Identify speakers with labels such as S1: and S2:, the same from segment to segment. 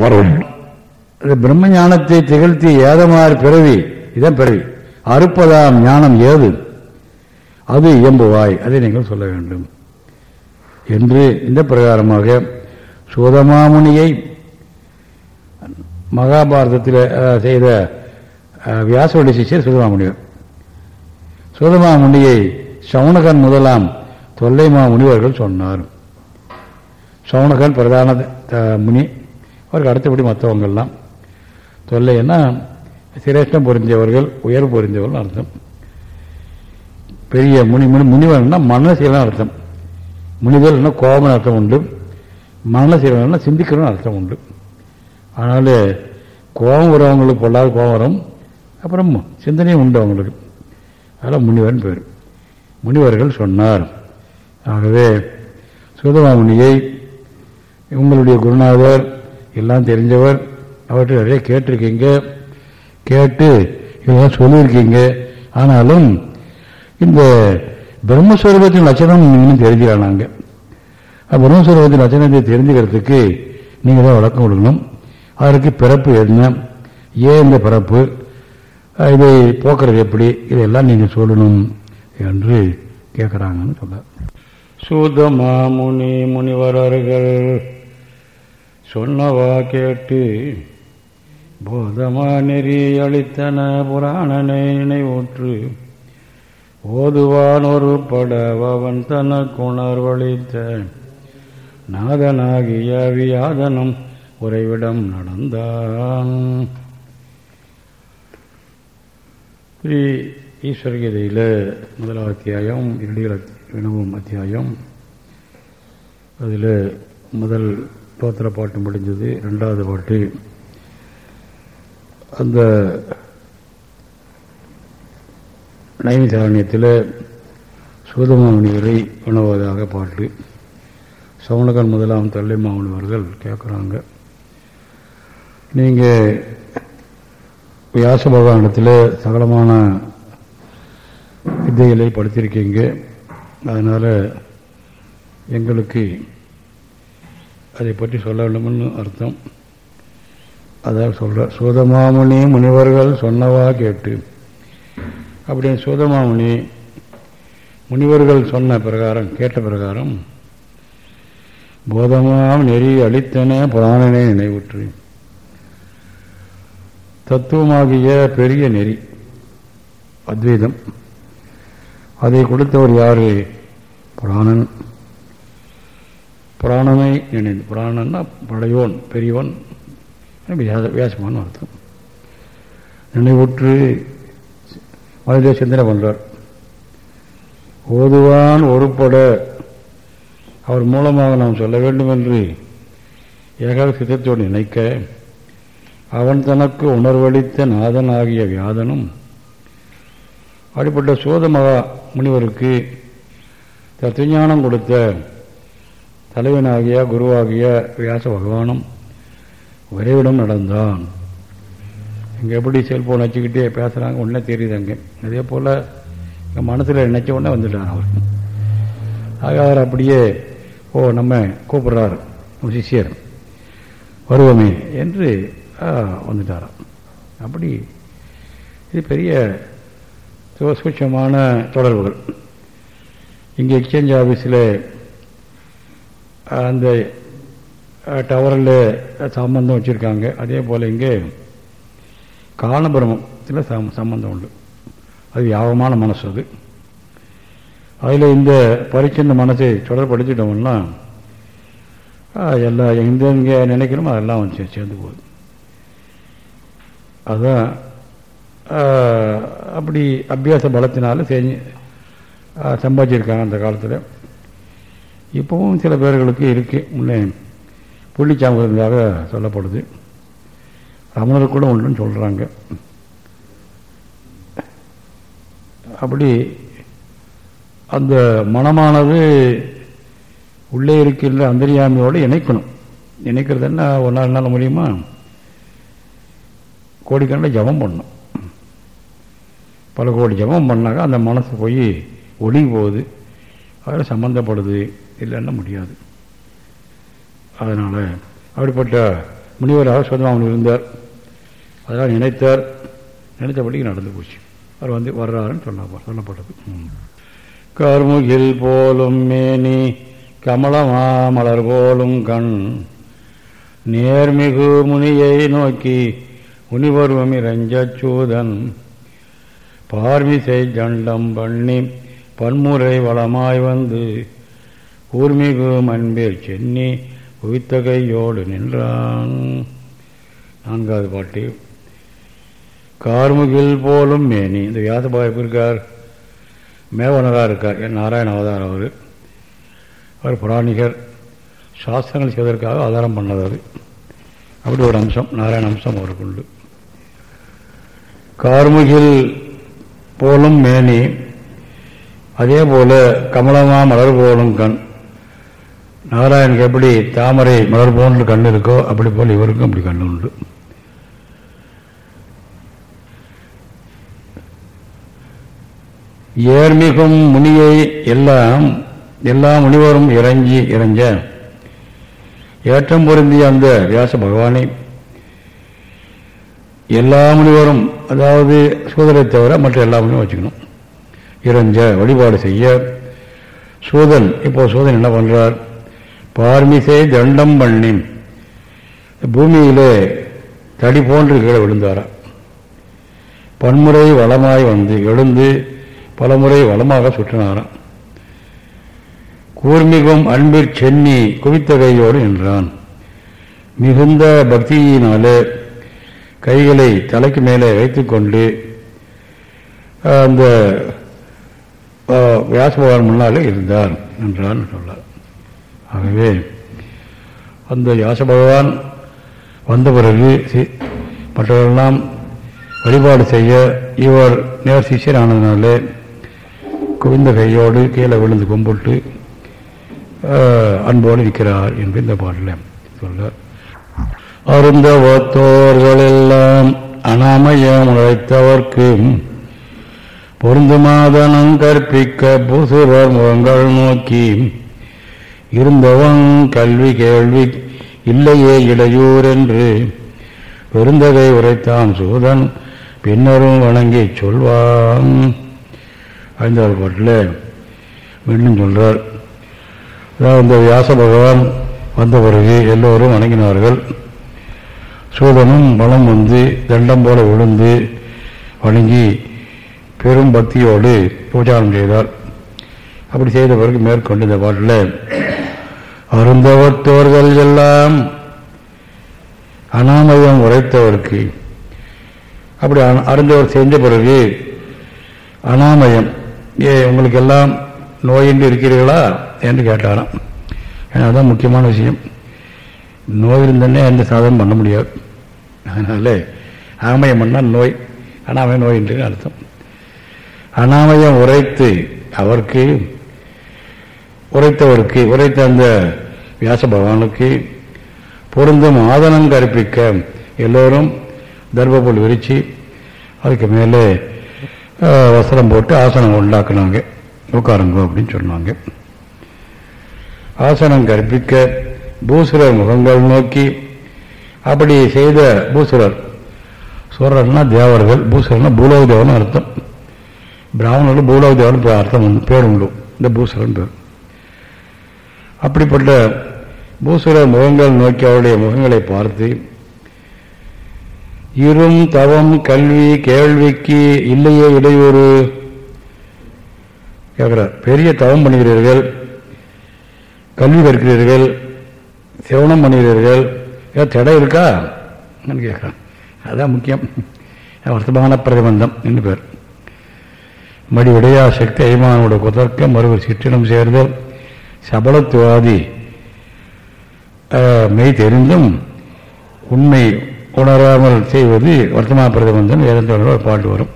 S1: வரும். இந்த பிரம்ம ஞானத்தை திகழ்த்தி ஏதமாறு பிறவி இதான் பிறவி. அறுப்பதாம் ஞானம் ஏது? அது இயம்புவாய் அதை நீங்கள் சொல்ல வேண்டும். என்று இந்த பிரகாரமாக சோதமாமுனியை மகாபாரதத்தில் செய்த அஹ், வியாசவடி சிஷ்யர் சுதமாமுனிவர். சுதமாமுனியை சவுனகன் முதலாம் தொல்லைமா முனிவர்கள் சொன்னார். சவுனகன் பிரதான முனி அவருக்கு அடுத்தபடி மற்றவங்கள்லாம். தொல்லைன்னா சிரேஷ்டம் புரிஞ்சவர்கள் உயர்வு புரிஞ்சவர்கள் அர்த்தம். பெரிய முனி முனி முனிவன்னா மனசீலன் அர்த்தம். முனிதல்னா கோபம் அர்த்தம் உண்டு. மனசீலன்னா சிந்திக்கணும்னு அர்த்தம் உண்டு. அதனால கோபம் வரவங்களுக்கு பொல்லாத கோபம் வரும். அப்புறம் சிந்தனையும் உண்டு அவங்களுக்கு. அதெல்லாம் முனிவன் பேர். முனிவர்கள் சொன்னார். ஆகவே சுதமாமுனியை உங்களுடைய குருநாதர் எல்லாம் தெரிஞ்சவர் அவற்றை நிறைய கேட்டிருக்கீங்க. கேட்டு இதெல்லாம் சொல்லியிருக்கீங்க. ஆனாலும் இந்த பிரம்மஸ்வரூபத்தின் லட்சணம் இன்னும் தெரிஞ்சுக்கலாம் நாங்கள் பிரம்மஸ்வரூபத்தின் லட்சணத்தை தெரிஞ்சுக்கிறதுக்கு நீங்கள் தான் விளக்கம் கொடுக்கணும். அதற்கு பிறப்பு என்ன? ஏன் இந்த பிறப்பு? இதை போக்குறது எப்படி? இதெல்லாம் நீங்கள் சொல்லணும் என்று கேட்குறாங்கன்னு சொல்ல சூதமாமுனி முனிவரர்கள் சொன்னவா கேட்டு போதமா நெறி அளித்தன புராணனை நினைவூற்று. ஓதுவான் ஒரு படவன் தனக்குணர்வளித்த நாதனாகிய வியாதனம் உறைவிடம் நடந்தான். ஸ்ரீ ஈஸ்வரகீதையில் முதல் அத்தியாயம் இரடிகள் வினவும் அத்தியாயம். அதில் முதல் ஸ்தோத்திர பாட்டு முடிஞ்சது ரெண்டாவது பாட்டு. அந்த நைமிசாரணியத்தில் சூதமாமுனிவரை உணவதாக பாட்டு. சவுனகன் முதலாம் தொல்லை கேட்குறாங்க. நீங்கள் வியாச பகவானிடத்தில் சகலமான வித்தைகளை படித்திருக்கீங்க. அதனால் எங்களுக்கு அதை பற்றி சொல்ல வேண்டும்னு அர்த்தம். அதாவது சொல்ற சூதமாமுனி முனிவர்கள் சொன்னவா கேட்டு. அப்படின்னு சூதமாமுனி முனிவர்கள் சொன்ன பிரகாரம் கேட்ட பிரகாரம் போதமாம் நெறி அளித்தன புராணனை நினைவுற்று. தத்துவமாகிய பெரிய நெறி அத்வைதம். அதை கொடுத்தவர் யாரு? புராணன். புராணமே நினைந்து புராணன்னா படையோன் பெரியவன் வியாசமான அர்த்தம். நினைவுற்று மனித சிந்தனை பண்றார். ஓதுவான் ஒருபட அவர் மூலமாக நாம் சொல்ல வேண்டும் என்று ஏகாக சித்தத்தோடு நினைக்க அவன் தனக்கு உணர்வளித்த நாதன் ஆகிய வியாதனும் அப்படிப்பட்ட சோத மகா முனிவருக்கு தத்துவஞானம் கொடுத்த தலைவனாகிய குருவாகிய வியாச பகவானும் விரைவிடம் நடந்தான். இங்கே எப்படி செல்போன் வச்சுக்கிட்டே பேசுகிறாங்க உடனே தெரியுது அங்கே. அதே போல் எங்கள் மனசில் நினைச்ச உடனே வந்துட்டார் அவர். ஆக அவர் அப்படியே ஓ நம்ம கூப்பிட்றாரு நம்ம சிஷியர். வருவோமே என்று வந்துட்டாராம். அப்படி இது பெரிய சூட்சமான தொடர்புகள். இங்கே எக்ஸ்சேஞ்ச் ஆஃபீஸில் அந்த டவரில் சம்பந்தம் வச்சுருக்காங்க. அதே போல் இங்கே காலபிரமத்தில் சம் சம்பந்தம் உண்டு. அது யாபமான மனசு அது. அதில் இந்த பரிச்சின்ன மனசை தொடர்படுத்திட்டோம்னா எல்லா எந்த எங்கே நினைக்கிறோமோ அதெல்லாம் வந்து சேர்ந்து போகுது. அதுதான் அப்படி அபியாச பலத்தினால செஞ்சு சம்பாதிச்சிருக்காங்க அந்த காலத்தில். இப்போவும் சில பேர்களுக்கு இருக்கு முன்னே புள்ளிச்சாம்பு இருந்ததாக சொல்லப்படுது. ரமணர் கூட உண்டுன்னு சொல்கிறாங்க அப்படி அந்த மனமானது உள்ளே இருக்கின்ற அந்தரியாமையோடு இணைக்கணும். இணைக்கிறது என்ன ஒரு நாள் நாள் முடியுமா? கோடிக்கணக்கில் ஜபம் பண்ணணும். பல கோடி ஜபம் பண்ணாக்க அந்த மனசு போய் ஒடுங்கி போகுது. அதில் சம்மந்தப்படுது இல்லைன்னா முடியாது. அதனால் அப்படிப்பட்ட முனிவராக சுதமாமன் இருந்தார். அதெல்லாம் நினைத்தார். நினைத்தபடிக்கு நடந்து போச்சு. அவர் வந்து வர்றாருன்னு சொன்ன சொல்லப்பட்டது. கருமுகில் போலும் மேனி கமலமா மலர் போலும் கண் நேர்மிகு முனியை நோக்கி முனிவருவம் இறஞ்சூதன் பார்மிசை ஜண்டம் பண்ணி பன்முறை வளமாய் வந்து கூர்மிகு மண்பேர் சென்னி குவித்தகையோடு நின்றான். நான்காவது பாட்டு. கார்முகில் போலும் மேனி. இந்த வியாசபாய்ப்பு இருக்கார் மேவனராக இருக்கார். என் நாராயண அவதாரம் அவர். அவர் புராணிகர். சாஸ்திரங்கள் செய்வதற்காக ஆதாரம் பண்ணது அது அப்படி ஒரு அம்சம் நாராயண அம்சம் அவருக்கு உண்டு. கார்முகில் போலும் மேனி. அதே போல கமலமா மலர் போலும் கண். நாராயணனுக்கு எப்படி தாமரை மலர் போன்ற கண் இருக்கோ? அப்படி போல் இவருக்கும் அப்படி கண் உண்டு. ஏர்மிகும் முனியை எல்லாம் எல்லா முனிவரும் இறங்கி இறஞ்ச ஏற்றம் பொருந்திய அந்த வியாச பகவானை எல்லா முனிவரும் அதாவது சூதரை தவிர மற்ற எல்லா முனிவரும் வச்சுக்கணும். இறஞ்ச வழிபாடு செய்ய சூதன் இப்போ சூதன் என்ன பண்ணுறார் பார்மிசை தண்டம் பண்ணின் பூமியிலே தடி போன்று கீழே விழுந்தாரா? பன்முறை வளமாய் வந்து எழுந்து பலமுறை வளமாக சுற்றினாராம் கூர்மிகும் அன்பிற் சென்னி குவித்த கையோடு நின்றான். மிகுந்த பக்தியினாலே கைகளை தலைக்கு மேலே வைத்துக்கொண்டு அந்த வியாசபகவான் முன்னாலே இருந்தார் என்றான் சொன்னார் ஆகவே அந்த வியாச பகவான் வந்த பிறகு மற்றவர்களெல்லாம் வழிபாடு செய்ய இவர் நேர் சிஷியரானதுனால குவிந்த கையோடு கீழே விழுந்து கும்பிட்டு அன்போடு இருக்கிறார் என்று இந்த பாட்டில் சொல்ல அருந்தவத்தோர்களெல்லாம் அனாமயம் உழைத்தவர்க்கு பொருந்துமாதனம் கற்பிக்க பூசுவர் முகங்கள் நோக்கி இருந்தவன் கல்வி கேள்வி இல்லையே இடையூர் என்று பெருந்தகை உரைத்தான் சூதன் பின்னரும் வணங்கி சொல்வான். ஐந்தாவது பாட்டில் மீண்டும் சொல்றார். அதாவது இந்த வியாச பகவான் வந்த பிறகு எல்லோரும் வணங்கினார்கள். சூதனும் மனம் வந்து தண்டம் போல விழுந்து வணங்கி பெரும் பக்தியோடு பூஜாரம் செய்தார். அப்படி செய்த பிறகு மேற்கொண்டு இந்த பாட்டில் அருந்தவத்தோர்கள் எல்லாம் அனாமயம் உரைத்தவருக்கு. அப்படி அருந்தவர் செஞ்ச பிறகு அனாமயம் ஏ உங்களுக்கு எல்லாம் நோயின்றி இருக்கிறீர்களா? என்று கேட்டாராம். ஏன்னா அதுதான் முக்கியமான விஷயம் நோய் இருந்தனே எந்த சாதனம் பண்ண முடியாது. அதனால ஆமயம் பண்ணால் நோய் அனாமயம் நோய் என்று அர்த்தம். அனாமயம் உரைத்து அவருக்கு உரைத்தவருக்கு உரைத்த அந்த வியாச பகவானுக்கு பொருந்தும் ஆதனம் கற்பிக்க எல்லோரும் தர்மபுல் விரித்து அதுக்கு மேலே வஸ்திரம் போட்டு ஆசனம் உண்டாக்குனாங்க. உட்காருங்க அப்படின்னு சொன்னாங்க. ஆசனம் கற்பிக்க பூசுரர் முகங்கள் நோக்கி அப்படி செய்த பூசுரர். சூரர்னா தேவர்கள் பூசுரர்னா பூலோக தேவன் அர்த்தம். பிராமணர்கள் பூலோக தேவன் அர்த்தம் பேர் உண்டு. இந்த பூசுரன் பேர். அப்படிப்பட்ட பூசுரர் முகங்கள் நோக்கி அவருடைய முகங்களை பார்த்து இரும் தவம் கல்வி கேள்விக்கு இல்லையே இடையூறு? கேட்குறார். பெரிய தவம் பண்ணுகிறீர்கள் கல்வி கற்கிறீர்கள் சிவனம் பண்ணுகிறீர்கள் ஏதாவது தடை இருக்கா? கேட்குறான் அதுதான் முக்கியம். வர்த்தமான பிரதிபந்தம் என்று பேர். மடி விடையா சக்தி ஐமானோட குதர்க்கம் மறுவர் சிற்றினம் சேர்தல் சபலத்துவாதி. மெய் தெரிந்தும் உண்மை உணராமல் செய்வது வர்த்தமான பிரதமந்தன் வேதந்தோட ஒரு பாட்டு வரும்.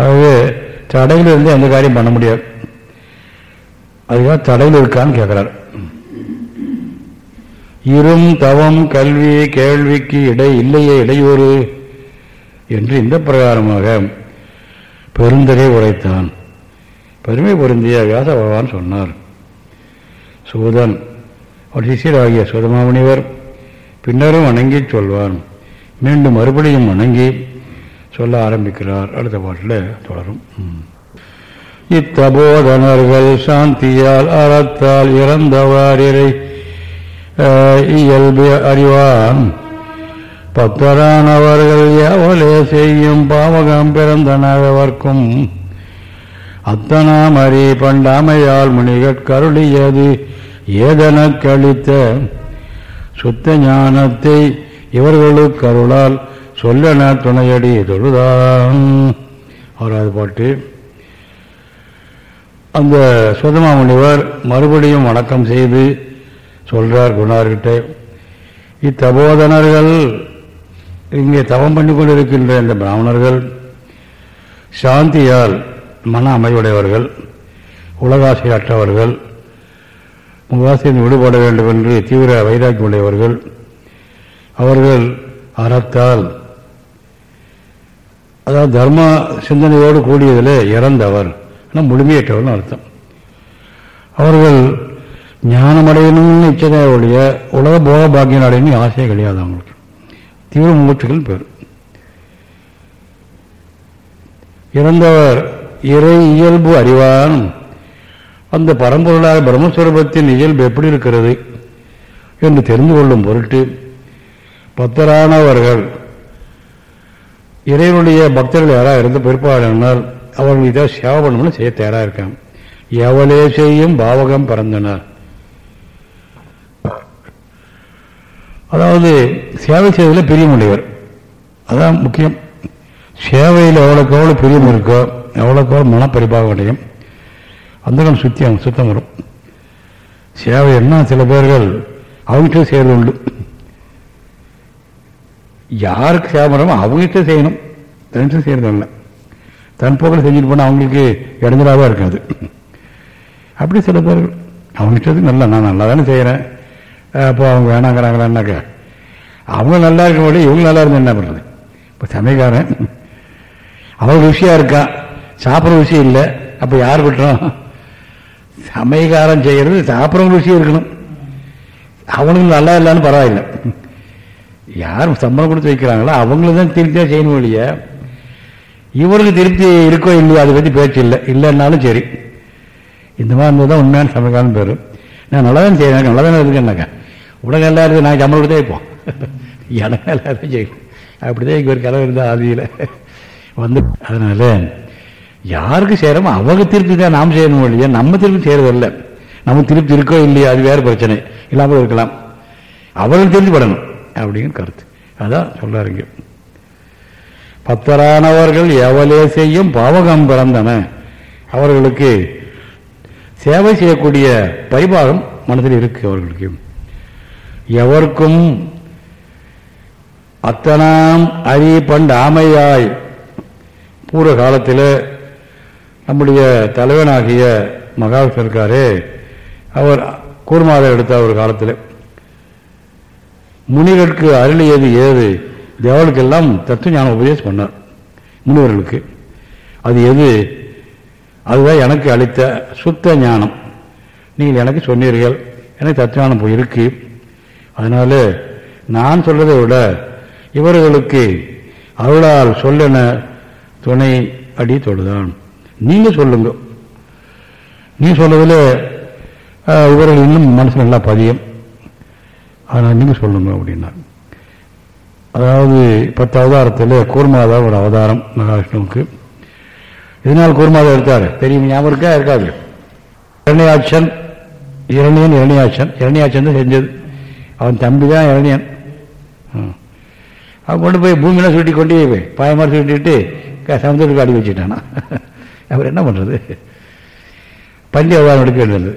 S1: ஆகவே தடையில் இருந்து எந்த காரியம் பண்ண முடியாது. அதுக்காக தடையில் இருக்கான்னு கேட்கிறார் இரும் தவம் கல்வி கேள்விக்கு இடை இல்லையே இடையூறு என்று இந்த பிரகாரமாக பெருந்தகை உரைத்தான். பெருமை பொருந்திய வியாச பகவான் சொன்னார். சூதன் அவர் சிஷியராகிய சுதமாமுனிவர் பின்னரும் வணங்கி சொல்வான் மீண்டும் மறுபடியும் வணங்கி சொல்ல ஆரம்பிக்கிறார். அடுத்த பாட்டில் தொடரும். இத்தபோதனர்கள் சாந்தியால் அறத்தால் இறந்தவாரிரை இயல்பு அறிவான். பத்தரானவர்கள் எவளே செய்யும் பாவகம் பிறந்தனவர்க்கும் அத்தனாம் பண்டாமையால் முனிகட் கருளியது கழித்த சுத்த ஞானத்தை இவர்களுக்கு அருளால் சொல்லன துணையடி தொழுதான். ஆறாவது பாட்டு. அந்த சுதமா முனிவர் மறுபடியும் வணக்கம் செய்து சொல்றார் குணார்கிட்ட இத்தபோதனர்கள் இங்கே தவம் பண்ணி கொண்டிருக்கின்ற இந்த பிராமணர்கள் சாந்தியால் மன அமைவுடையவர்கள் உலகாசை அற்றவர்கள் முகாசியில் விடுபட வேண்டும் என்று தீவிர வைராக்கியம் உடையவர்கள் அவர்கள் அறத்தால் அதாவது தர்ம சிந்தனையோடு கூடியதில் இறந்தவர் ஆனால் முழுமையற்றவர்னு அர்த்தம். அவர்கள் ஞானமடையணும்னு இச்சதையுடைய உலக போக பாக்கியம் அடையணும் ஆசையே கிடையாது அவங்களுக்கு. தீவிர மூச்சுகள் பேர். இறந்தவர் இறை இயல்பு அறிவான். அந்த பரம்பொருளாக பிரம்மஸ்வரூபத்தின் இயல்பு எப்படி இருக்கிறது என்று தெரிந்து கொள்ளும் பொருட்டு பக்தரானவர்கள் இறைவனுடைய பக்தர்கள் யாராக இருந்து பிற்பாடுனால் அவர்கள் இதை சேவை பண்ணணும்னு செய்ய தயாராக இருக்காங்க. எவளே செய்யும் பாவகம் பிறந்தனர் அதாவது சேவை செய்வதில் பிரியமுடையவர் அதான் முக்கியம். சேவையில் எவ்வளோக்கு எவ்வளோ பிரியம் இருக்கோ எவ்வளோக்கு எவ்வளோ மனப்பரிபாகம் அடையும் அந்த காலம் சுத்தியம் சுத்தம் வரும். சேவை என்ன? சில பேர்கள் அவங்ககிட்ட செய்யறது உண்டு. யாருக்கு சேவை பண்ணுறோமோ அவங்ககிட்ட செய்யணும். தனிச்சு செய்யறது இல்லை தன் போக்கில் செஞ்சுட்டு போனால் அவங்களுக்கு இடைஞ்சலாக இருக்காது. அப்படி சில பேர்கள் அவங்ககிட்ட நல்லா நான் நல்லா தானே செய்கிறேன் அப்போ அவங்க வேணாங்கிறாங்களான்னாக்கா அவங்க நல்லா இருக்கும்போது இவங்க நல்லா இருந்தால் என்ன பண்ணுறது இப்போ சமயக்காரன் அவங்க ருசியாக இருக்கான் சாப்பிட்ற விஷயம் இல்லை. அப்போ யார் விட்டுறோம் சமயக்காரம் செய்கிறது சாப்பிட்றவங்க விஷயம் இருக்கணும். அவனுக்கு நல்லா இல்லைன்னு பரவாயில்லை. யார் சம்பளம் கொடுத்து வைக்கிறாங்களோ அவங்களுக்கு தான் திருப்தியாக செய்யணும் இல்லையா இவருக்கு திருப்தி இருக்கோ இல்லையோ அதை பற்றி பேச்சு இல்லை. இல்லைன்னாலும் சரி. இந்த மாதிரி இருந்தது தான் உண்மையான சமயக்காரன் பேர். நான் நல்லா தான் செய்யறேன் நல்லா தானே இருக்கேன்னாக்கா உலகம் நல்லா இருக்குது. நான் சம்பளம் கொடுத்தே வைப்போம். எனக்கு நல்லா தான் செய்யும் அப்படிதான் இங்கே ஒரு கலவை இருந்தால் ஆதியில். வந்து அதனால யாருக்கு செய்கிறோமோ அவங்க திருப்தி தான் நாம் செய்யணும் இல்லையா? நம்ம திருப்தி செய்கிறதில்ல நம்ம திருப்தி இருக்கோ இல்லையா அது வேறு பிரச்சனை. இல்லாமல் இருக்கலாம். அவர்கள் திருப்திப்படணும் அப்படின்னு கருத்து. அதான் சொல்லாருங்க பத்தரானவர்கள் எவலே செய்யும் பாவகம் பிறந்தன. அவர்களுக்கு சேவை செய்யக்கூடிய பரிபாகம் மனதில் இருக்கு அவர்களுக்கு. எவருக்கும் அத்தனாம் அரி பண்ட ஆமையாய் பூர்வ காலத்தில் நம்முடைய தலைவனாகிய மகாவிஷ்ணு இருக்காரே அவர் கூர்மாதர் எடுத்த ஒரு காலத்தில். முனிகளுக்கு அருளியது ஏது? தேவர்களுக்கெல்லாம் தத்துவ ஞானம் உபதேசம் பண்ணார் முனிவர்களுக்கு. அது எது? அதுதான் எனக்கு அளித்த சுத்த ஞானம். நீங்கள் எனக்கு சொன்னீர்கள் எனக்கு தத்துவானம் இருக்கு. அதனால நான் சொல்றதை விட இவர்களுக்கு அருளால் சொல்லென துணை அடி தொழுதான். நீங்க சொல்லுங்க. நீ சொல்றதுல இவர்கள் இன்னும் மனசு நல்லா பதியும். அதனால் நீங்கள் சொல்லுங்க அப்படின்னா. அதாவது பத்து அவதாரத்தில் கூர்மாதா ஒரு அவதாரம் மகாவிஷ்ணுவுக்கு. இதனால் கூர்மாதா எடுத்தார்? தெரியும் ஞாபகம் இருக்கா? இருக்காது. இரணியாட்சன் இரணியன் இரணியாட்சன் இரணியாட்சன் தான் செஞ்சது. அவன் தம்பி தான் இரணியன். அவன் கொண்டு போய் பூமியெல்லாம் சுட்டி கொண்டு பாயமாக சுட்டிட்டு சமுதிரத்துக்கு அடி வச்சுட்டானா? அவர் என்ன பண்ணுறது பள்ளி அவதாரம் எடுக்க வேண்டியது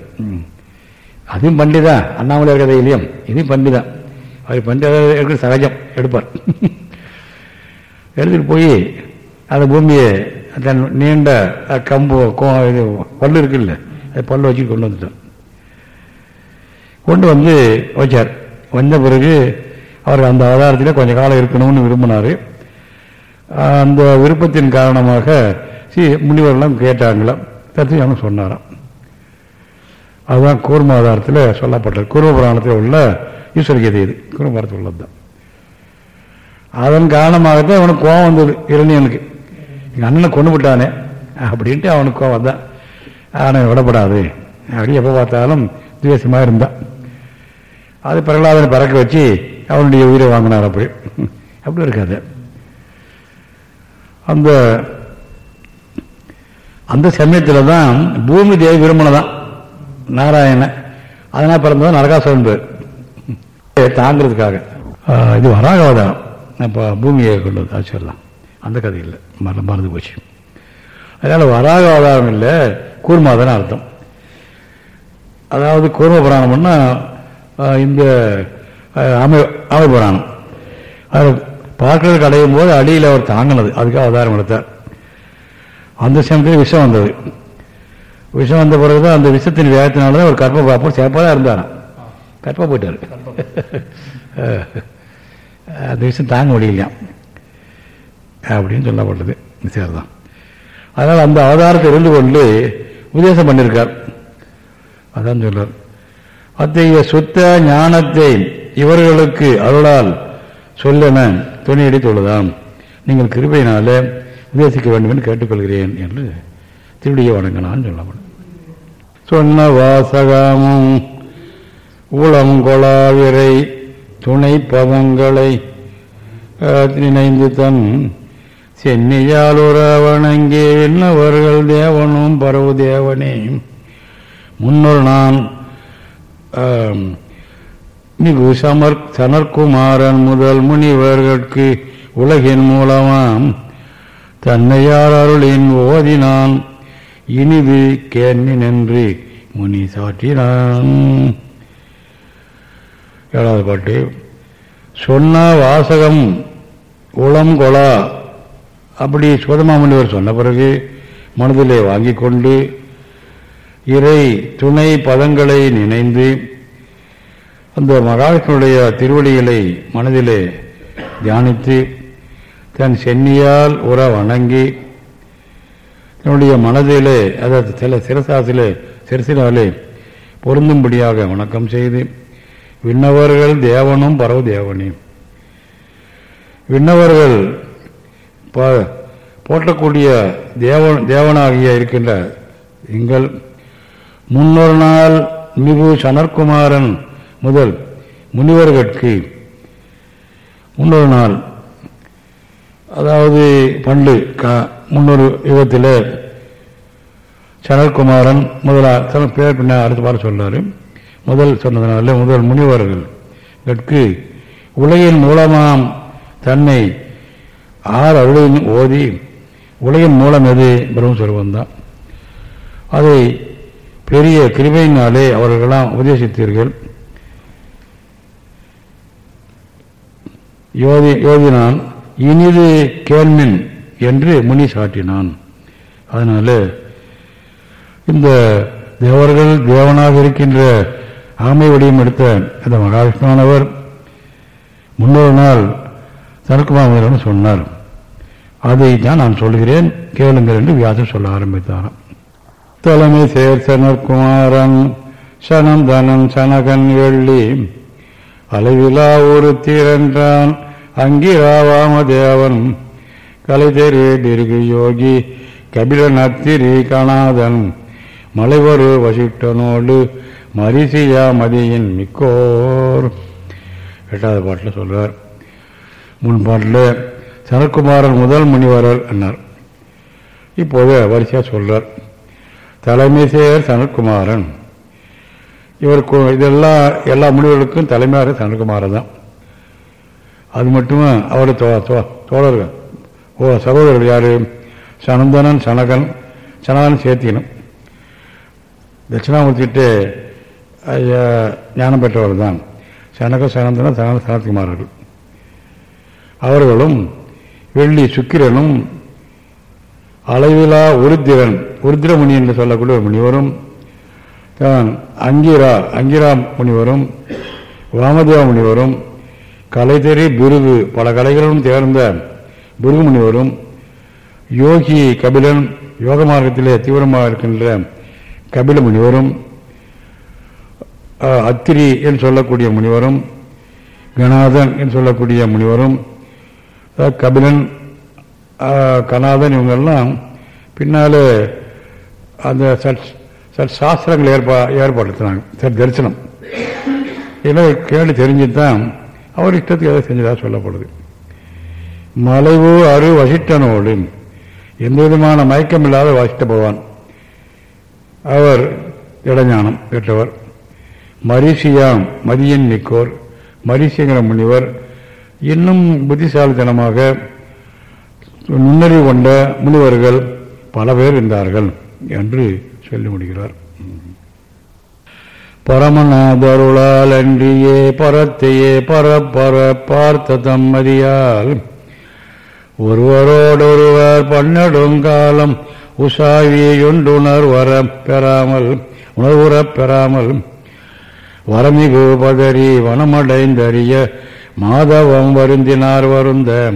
S1: அதுவும் பண்டி தான் அண்ணாமலையார் கதையிலையும் இதுவும் பண்டி தான் அவர் பண்டி எடுக்கிற சகஜம். எடுப்பார். எடுத்துகிட்டு போய் அந்த பூமியை தன் நீண்ட கம்பு இது பல்லு இருக்குல்ல அது பல்லு வச்சு கொண்டு வந்துட்டோம் கொண்டு வந்து வச்சார். வந்த பிறகு அவர் அந்த அவதாரத்தில் கொஞ்சம் காலம் இருக்கணும்னு விரும்பினார். அந்த விருப்பத்தின் காரணமாக சி முனிவரெல்லாம் கேட்டாங்களாம் தத்துவம் சொன்னாராம். அதுதான் கூர்மாதாரத்தில் சொல்லப்பட்டது. கூர்ம புராணத்தில் உள்ள ஈஸ்வரகீதை இது. குருபாரத்தில் உள்ளது தான். அதன் காரணமாகத்தான் அவனுக்கு கோபம் வந்தது இரணியனுக்கு. எங்கள் அண்ணனை கொண்டு விட்டானே அப்படின்ட்டு அவனுக்கு கோபம் தான் அவனை விடப்படாது. அப்படி எப்போ பார்த்தாலும் துவேஷமாக இருந்தான் அது பிரகலாதனை பறக்க வச்சு அவனுடைய உயிரை வாங்கினார் அப்படி. அப்படி இருக்காது அந்த அந்த சமயத்தில் தான் பூமி தேவி விரும்பின தான் நாராயணன் அதனால் பிறந்தது நரகாசுரன் பேர். தாங்கிறதுக்காக. இது வராக இப்போ பூமியை கொண்டது ஆச்சரியம் அந்த கதை இல்லை. மற மறந்து போச்சு. அதனால் வராக அவதாரம் இல்லை கூர்மாதான் அர்த்தம். அதாவது கூர்ம புராணம்னா இந்த அமை அமை புராணம் அது பார்க்கறதுக்கு அடையும் போது அடியில் அவர் தாங்கினது. அதுக்காக அவதாரம் எடுத்தார். அந்த சமயத்தில் விஷம் வந்தது. விஷம் வந்த பிறகு தான் அந்த விஷத்தின் வேகத்தினால தான் ஒரு கற்ப பாப்போம் சேப்பாக தான் இருந்தாராம். கற்ப போயிட்டார். அந்த விஷயம் தாங்க முடியலையாம் அப்படின்னு சொல்லப்பட்டது. சரிதான். அதனால் அந்த அவதாரத்தை இருந்து கொண்டு உபதேசம் பண்ணியிருக்கார். அதான் சொல்றார். அத்தகைய சுத்த ஞானத்தை இவர்களுக்கு அருளால் சொல்லன துணையடி தொழுதாம் நீங்கள் கிருபையினால உபதேசிக்க வேண்டும் என்று கேட்டுக்கொள்கிறேன் என்று திருடிய வணங்கினான் சொல்லப்படும் சொன்ன வாசகமும் உளங்கொளாவிரை துணை பவங்களை நினைந்து தன் சென்னியால் வணங்கி என்னவர்கள் தேவனும் பரவு தேவனே. முன்னொரு நான் மிகு சமர் சனற்குமாரன் முதல் முனிவர்களுக்கு உலகின் மூலமாம் தன்னையார் அருளின் ஓதினான். இனிது கேண்ணி என்று முனி சாற்றினான். ஏழாவது பாட்டு. சொன்ன வாசகம் உளம் கொலா அப்படி சோதமாமணிவர் சொன்ன பிறகு மனதிலே வாங்கி கொண்டு இறை துணை பதங்களை நினைந்து அந்த மகாவிஷ்ணுடைய திருவடிகளை மனதிலே தியானித்து தன் சென்னியால் உற வணங்கி தன்னுடைய மனதிலே அதாவது சில சிரசாசிலே சிரசினாலே பொருந்தும்படியாக வணக்கம் செய்து விண்ணவர்கள் தேவனும் பரவ தேவனையும் விண்ணவர்கள் போற்றக்கூடிய தேவன் தேவனாகிய இருக்கின்ற எங்கள் முன்னொரு நாள் மிகு சனற்குமாரன் முதல் முனிவர்களுக்கு முன்னொரு நாள் அதாவது பண்டு க- முன்னொரு யுகத்தில் சனற்குமாரன் முதலா தன் பேர் பின்ன அடுத்த பாடம் சொன்னார் முதல் சொன்னதுனால முதல் முனிவர்கள் கற்கு உலகின் மூலமாம் தன்னை ஆறு அருளின் ஓதி உலகின் மூலம் எது? பிரம்மஸ்வரூபம் தான். அதை பெரிய கிருபையினாலே அவர்களெல்லாம் உபதேசித்தீர்கள். யோதி யோதினான் இனிது கேள்மின் என்று முனி சாட்டினான். அதனால இந்த தேவர்கள் தேவனாக இருக்கின்ற ஆமை வடிவம் எடுத்த அந்த மகாவிஷ்ணுவானவர் முன்னொரு நாள் சரக்குமாரிடம் சொன்னார். அதை தான் நான் சொல்கிறேன் கேளுங்கள் என்று வியாசர் சொல்ல ஆரம்பித்தாராம் தலைமை சேர் சனற்குமாரன் சனம் தனம் சனகன் வெள்ளி அளவிலா ஒரு தீரன்றான் அங்கிராவாம தேவன் கலைதெரு பிருகு யோகி கபிலன் அத்திரி கணாதன். மலைவரு வசிட்டனோடு மரிசியா மதியின் மிக்கோர். எட்டாவது பாட்டில் சொல்வார் முன் பாட்டில் சனற்குமாரன் முதல் முனிவரர் என்னார் இப்போது வரிசையாக சொல்றார். தலைமை சேர் சனற்குமாரன் இதெல்லாம் எல்லா முனிவர்களுக்கும் தலைமையாக சனக்குமாரன் தான். அது மட்டுமே? அவருடைய தோ- தோழர்கள். ஓ சகோதரர்கள் யார்? சனந்தனன் சனகன் சனகன் சேர்த்திக்கணும் தட்சிணாமூர்த்திட்டு ஐயா, ஞானம் பெற்றவர் தான் சனக சனந்தன சனக சனத்குமாரர்கள் அவர்களும் வெள்ளி சுக்கிரனும் அளவிலா உருத்திரன். உருத்திரமுனி என்று சொல்லக்கூடிய ஒரு முனிவரும் தான் அங்கிரா அங்கிரா முனிவரும் வாமதேவ முனிவரும் கலைதெறி பிருகு பல கலைகளும் தேர்ந்த பிருகு முனிவரும் யோகி கபிலன் யோக மார்க்கத்திலே தீவிரமாக இருக்கின்ற கபில முனிவரும் அஹ், அத்திரி என்று சொல்லக்கூடிய முனிவரும் கணாதன் என்று சொல்லக்கூடிய முனிவரும் கபிலன் கணாதன் இவங்கெல்லாம் பின்னாலே அந்த சட் சட் சாஸ்திரங்கள் ஏற்பா ஏற்படுத்தினாங்க சட் தரிசனம். இதெல்லாம் கேள்வி தெரிஞ்சுதான் அவர் இஷ்டத்துக்கு எதை செஞ்சதாக சொல்லப்படுது. மலைவு அரு வசிட்டனோடு எந்த விதமான மயக்கமில்லாத வசிட்ட பகவான் அவர் இடஞானம் பெற்றவர். மரிசியாம் மதியன் நிக்கோர் மரிசிங்கிற முனிவர். இன்னும் புத்திசாலித்தனமாக நுண்ணறிவு கொண்ட முனிவர்கள் பல பேர் இருந்தார்கள் என்று சொல்லி முடிகிறார். பரமநாபருளால் அன்றியே பரத்தையே பரப்பர பார்த்த தம்மதியால். ஒருவரோடொருவர் பன்னெடுங்காலம் உசாவியொன்றுணர் வர பெறாமல் உணர்வுறப் பெறாமல் வரமிகு பதறி வனமடைந்தறிய மாதவம் வருந்தினார் வருந்த.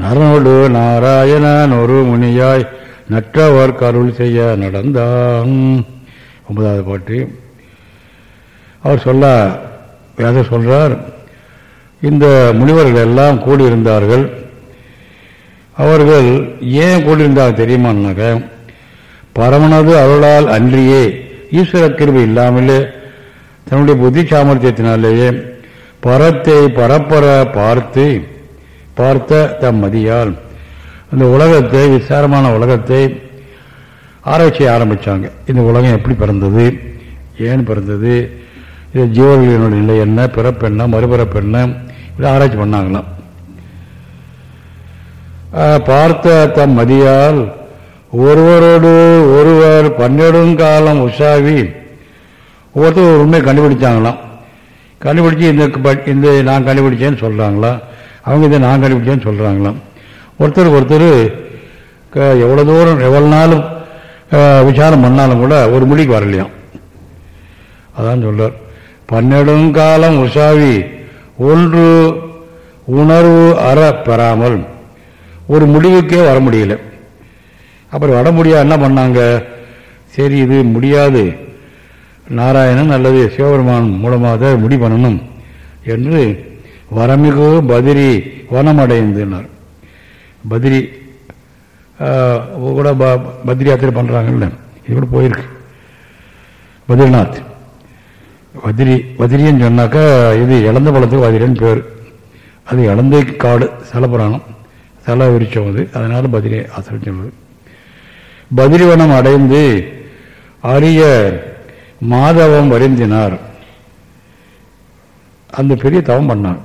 S1: நரனோடு நாராயணன் ஒரு முனியாய் நற்றவர் கருள் செய்ய நடந்தான். ஒன்பதாவது பாட்டு. அவர் சொல்ல வேத சொல்கிறார் இந்த முனிவர்கள் எல்லாம் கூடியிருந்தார்கள். அவர்கள் ஏன் கூடியிருந்தார் தெரியுமான்னாக்க பரமனது அருளால் அன்றியே ஈஸ்வர கிருபி இல்லாமலே தன்னுடைய புத்தி சாமர்த்தியத்தினாலேயே பரத்தை பரப்பர பார்த்து பார்த்த தம் மதியால். அந்த உலகத்தை விசாரமான உலகத்தை ஆராய்ச்சி ஆரம்பித்தாங்க இந்த உலகம் எப்படி பிறந்தது ஏன் பிறந்தது இது ஜீவர்களினுடைய நிலை என்ன பிறப்பு என்ன மறுபிறப்பு என்ன இதை ஆராய்ச்சி பண்ணாங்களாம். பார்த்த தம் மதியால் ஒருவரோடு ஒருவர் பன்னெடுங்காலம் உஷாவி ஒவ்வொருத்தர் ஒரு உண்மையை கண்டுபிடிச்சாங்களாம். கண்டுபிடிச்சி இந்த ப- இந்த நான் கண்டுபிடிச்சேன்னு சொல்கிறாங்களாம் அவங்க இதை நான் கண்டுபிடிச்சேன்னு சொல்கிறாங்களாம் ஒருத்தருக்கு ஒருத்தர் எவ்வளோ தூரம் எவ்வளோ நாளும் விசாரம் பண்ணாலும் கூட ஒரு முடிக்கு வரலையாம். அதான் சொல்கிறார் பன்னெடுங்காலம் உஷாவி. ஒன்று உணர்வு அற பெறாமல். ஒரு முடிவுக்கே வர முடியல. அப்புறம் வர முடியாது என்ன பண்ணாங்க? சரி இது முடியாது. நாராயணன் அல்லது சிவபெருமான் மூலமாக முடி பண்ணணும் என்று வரமிகு பதிரி வனமடைந்தார் பதிரி கூட ப- பத்ரி யாத்திரை பண்ணுறாங்கல்ல இது கூட போயிருக்கு. பத்ரிநாத். வதிரி வதிரின்னு சொன்னாக்கா இது இழந்த பழத்துக்கு வதிரின்னு பேர். அது இழந்த காடு சலபுராணம் சல விரிச்சம் அது. அதனால பதிரி ஆசிரியர் சொல்வது பதிரிவனம் அடைந்து அரிய மாதவம் வருந்தினார். அந்த பெரிய தவம் பண்ணார்.